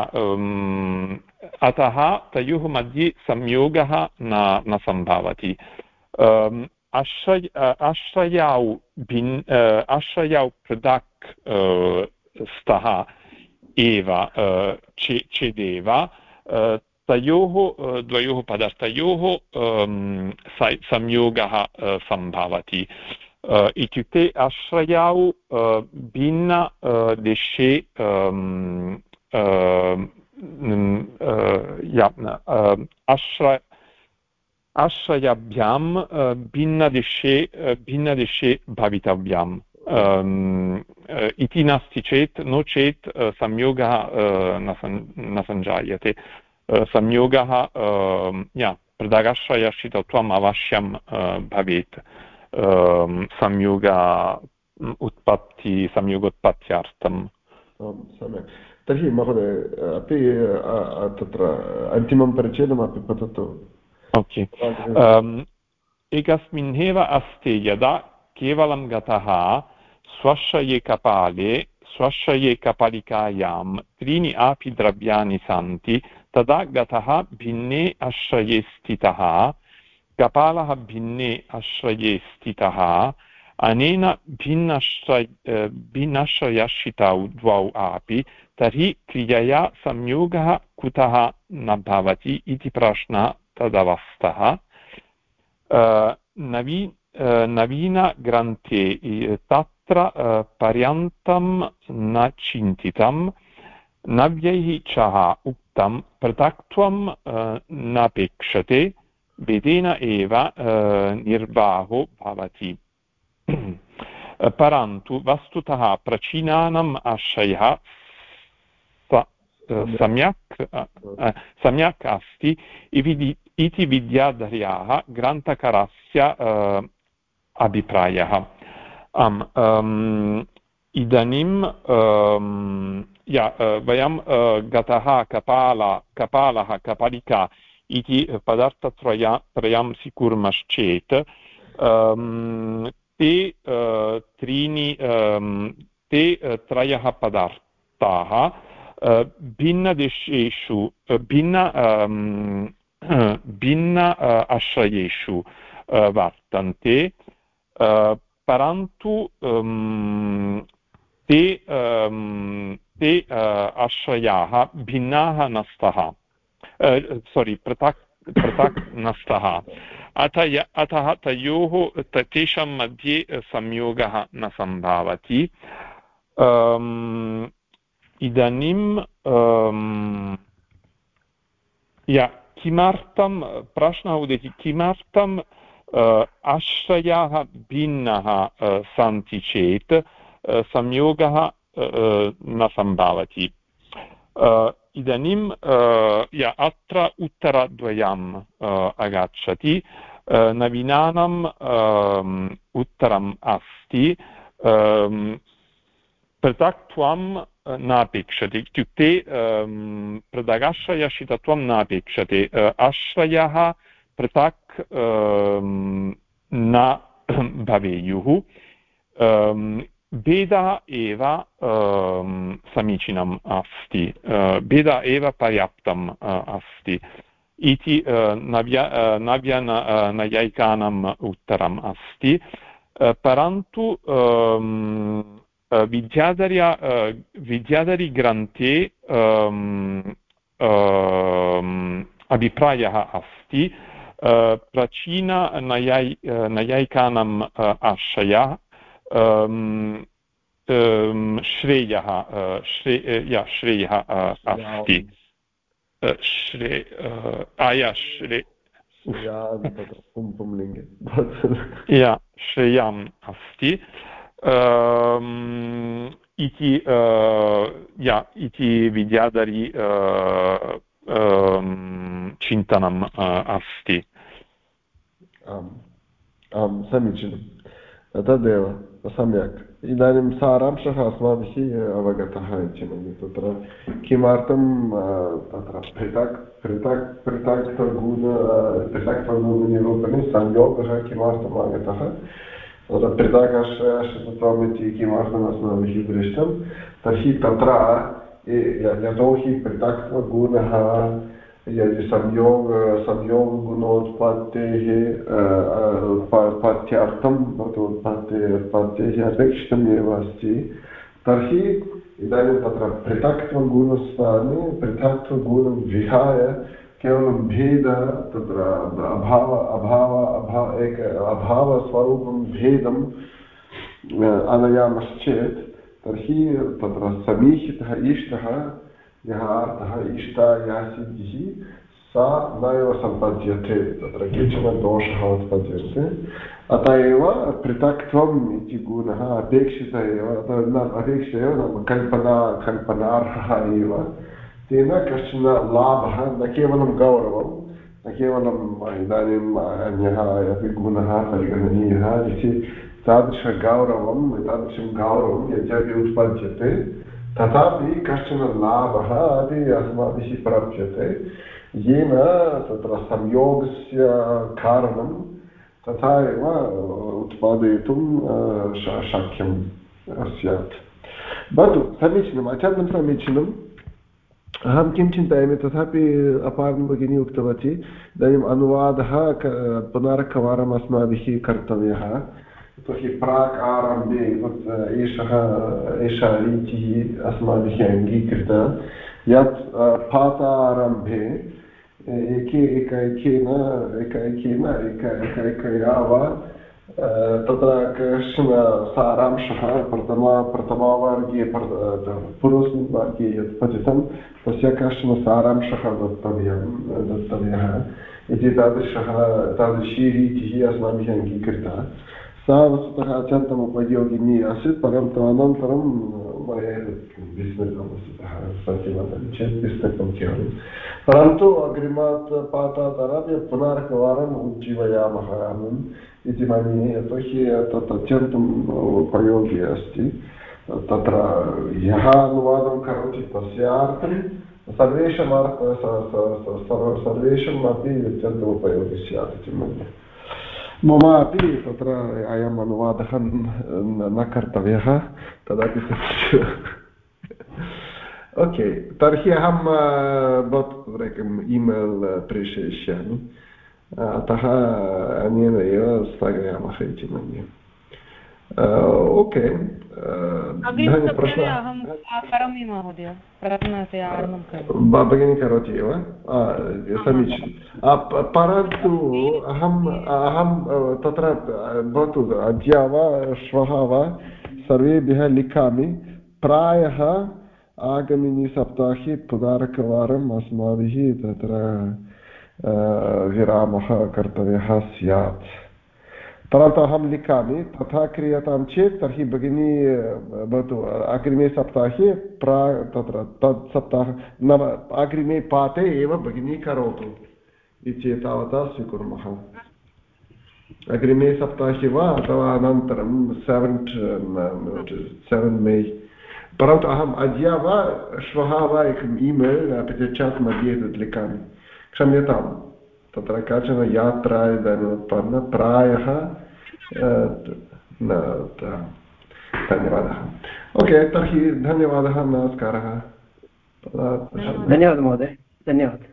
अतः तयोः मध्ये संयोगः न न सम्भवति आश्रय आश्रयौ भिन् आश्रयौ पृथक् स्तः एव चेदेव तयोः द्वयोः पदार्थयोः संयोगः सम्भवति इत्युक्ते आश्रयौ भिन्न देशे आश्रय आश्रयाभ्यां भिन्नदिशे भिन्नदिशे भवितव्यम्। इति नास्ति चेत्, नो चेत् संयोगः न सञ्जायते। संयोगः या पृथगाश्रयर्षितत्वम् अवश्यं भवेत्। संयोग उत्पत्ति संयोगोत्पत्त्यर्थं सम्यक्। तर्हि महोदय, अपि तत्र अन्तिमं परिच्छेदमपि पततु। ओके एकस्मिन्नेव अस्ति यदा केवलं गतः स्वशये कपाले स्वशये कपालिकायां त्रीणि अपि द्रव्याणि सन्ति तदा गतः भिन्ने आश्रये स्थितः कपालः भिन्ने आश्रये स्थितः अनेन भिन्नाश्रय भिन्नाश्रयाश्रितौ द्वौ अपि तर्हि क्रियया संयोगः कुतः न भवति इति प्रश्नः तदवस्थः नवी नवीनग्रन्थे तत्र पर्यन्तं न चिन्तितं नव्यैः च उक्तं पृथक्त्वं नापेक्षते वेदेन एव निर्वाहो भवति परन्तु वस्तुतः प्रचीनानाम् आशयः सम्यक् सम्यक् अस्ति इति विद्याधर्याः ग्रन्थकारस्य अभिप्रायः आम् इदानीं वयं गतः कपाल कपालः कपालिका इति पदार्थत्रया त्रयं स्वीकुर्मश्चेत् ते त्रीणि ते त्रयः पदार्थाः भिन्नदेशेषु भिन्न भिन्न आश्रयेषु वर्तन्ते परन्तु ते ते आश्रयाः भिन्नाः न स्तः सोरि पृथक् पृथक् न स्तः अथ अतः तयोः तेषां मध्ये संयोगः न सम्भवति इदानीं या किमर्थं, प्रश्नः उदेति, किमर्थं आश्रयाः भिन्नः सन्ति चेत् संयोगः न सम्भवति। इदानीं अत्र उत्तरद्वयम् आगच्छति नवीनानाम् उत्तरम् अस्ति। पृथक्त्वं नापेक्षते इत्युक्ते पृथगाश्रयशितत्वं नापेक्षते आश्रयः पृथक् न भवेयुः भेदः एव समीचीनम् अस्ति भेदः एव पर्याप्तम् अस्ति इति नव्य नव्य नैयायिकानाम् उत्तरम् अस्ति परन्तु विद्याधर्या विद्याधरीग्रन्थे अभिप्रायः अस्ति प्राचीननयायि नैयायिकानाम् आशयः श्रेयः श्रे या श्रेयः अस्ति श्रे आया श्रे या श्रेयाम् अस्ति इति या इति विद्याधरी चिन्तनम् अस्ति आम् आं समीचीनं तदेव सम्यक् इदानीं सारांशः अस्माभिः अवगतः इति मन्ये तत्र किमर्थं तत्र पृथक् पृथक् पृथक्त्वगुण पृथक्त्वगुणनिरूपणे संयोगः किमर्थम् आगतः तत्र पृथकाश्रयाश्रितत्वम् इति किमर्थम् अस्माभिः दृष्टं तर्हि तत्र यतोहि पृथक्त्वगुणः संयोग संयोगगुणोत्पत्तेः उत्पत्त्यर्थं भवतु उत्पत्तेः उत्पत्तेः अपेक्षितम् एव अस्ति तर्हि इदानीं तत्र पृथक्त्वगुणस्थाने पृथक्त्वगुणं विहाय केवलं भेद तत्र अभाव अभाव अभाव, एक अभावस्वरूपं भेदम् आनयामश्चेत्, तर्हि तत्र समीहितः इष्टः, यः अर्थः इष्टा या सिद्धिः सा न एव सम्पद्यते। तत्र केचन दोषः उत्पद्यन्ते। अत एव पृथक्त्वम् इति गुणः अपेक्षित एव अपेक्षित एव नाम कल्पना, कल्पनार्हः एव। तेन कश्चन लाभः न केवलं गौरवं, न केवलम् इदानीम् अन्यः अपि गुणः परिगणनीयः इति तादृशगौरवं तादृशं गौरवं यद्यपि उत्पद्यते, तथापि कश्चन लाभः अपि अस्माभिः प्राप्यते। येन तत्र संयोगस्य कारणं तथा एव उत्पादयितुं शक्यं स्यात्। भवतु समीचीनम्, अत्यन्तं समीचीनम्। अहं किं चिन्तयामि, तथापि अपारं भगिनी उक्तवती, इदानीम् अनुवादः पुनरेकवारम् अस्माभिः कर्तव्यः। यतोहि प्राक् आरम्भे एषः, एषा रीतिः अस्माभिः अङ्गीकृता। यत् पातारम्भे एके एकैकेन एकैकेन एक एकैकया वा तत्र सारांशः प्रथमा प्रथमावर्गे पूर्वस्मिन् वर्गे यत् पठितं तस्य कश्चन सारांशः दत्तव्यं दत्तव्यः इति तादृशः तादृशी रीतिः अस्माभिः अङ्गीकृता सा वस्तुतः अत्यन्तम् उपयोगिनी आसीत् परन्तु अनन्तरं विस्मृतं वस्तुतः सत्यं वदामि चेत् विस्मृतं केवलं परन्तु अग्रिमात् पाठात् पुनरेकवारम् उज्जीवयामः अहम् इति मन्ये यतोहि तत् अत्यन्तम् उपयोगी अस्ति। तत्र यः अनुवादं करोति तस्यार्थं सर्वेषाम् सर्वेषाम् अपि अत्यन्तम् उपयोगी स्यात् इति मन्ये। मम अपि तत्र अयम् अनुवादः न कर्तव्यः, तदपि ओके, तर्हि अहं भवतु एकम् इमेल् प्रेषयिष्यामि। अतः अनेन एव स्थगयामः इति मन्ये। ओके। भगिनी करोति एव? समीचीनं। परन्तु अहम् अहं तत्र भवतु अद्य वा श्वः वा सर्वेभ्यः लिखामि। प्रायः आगामिनि सप्ताहे पुनरेकवारम् अस्माभिः तत्र विरामः कर्तव्यः स्यात्। परन्तु अहं लिखामि, तथा क्रियतां चेत् तर्हि भगिनी, भवतु अग्रिमे सप्ताहे प्रा, तत्र तत् सप्ताह, नाम अग्रिमे पाठे एव भगिनी करोतु इति एतावता स्वीकुर्मः। अग्रिमे सप्ताहे वा अथवा अनन्तरं सेवेण्ट् सेवेन् मे। परन्तु अहम् अद्य वा, श्वः वा एकम् ईमेल्, अपि च चाट् मध्ये एतत् लिखामि। क्षम्यतां तत्र काचन यात्रा इदानीम् उत्पन्न प्रायः धन्यवादः। ओके तर्हि धन्यवादः नमस्कारः। धन्यवादः। महोदय धन्यवादः।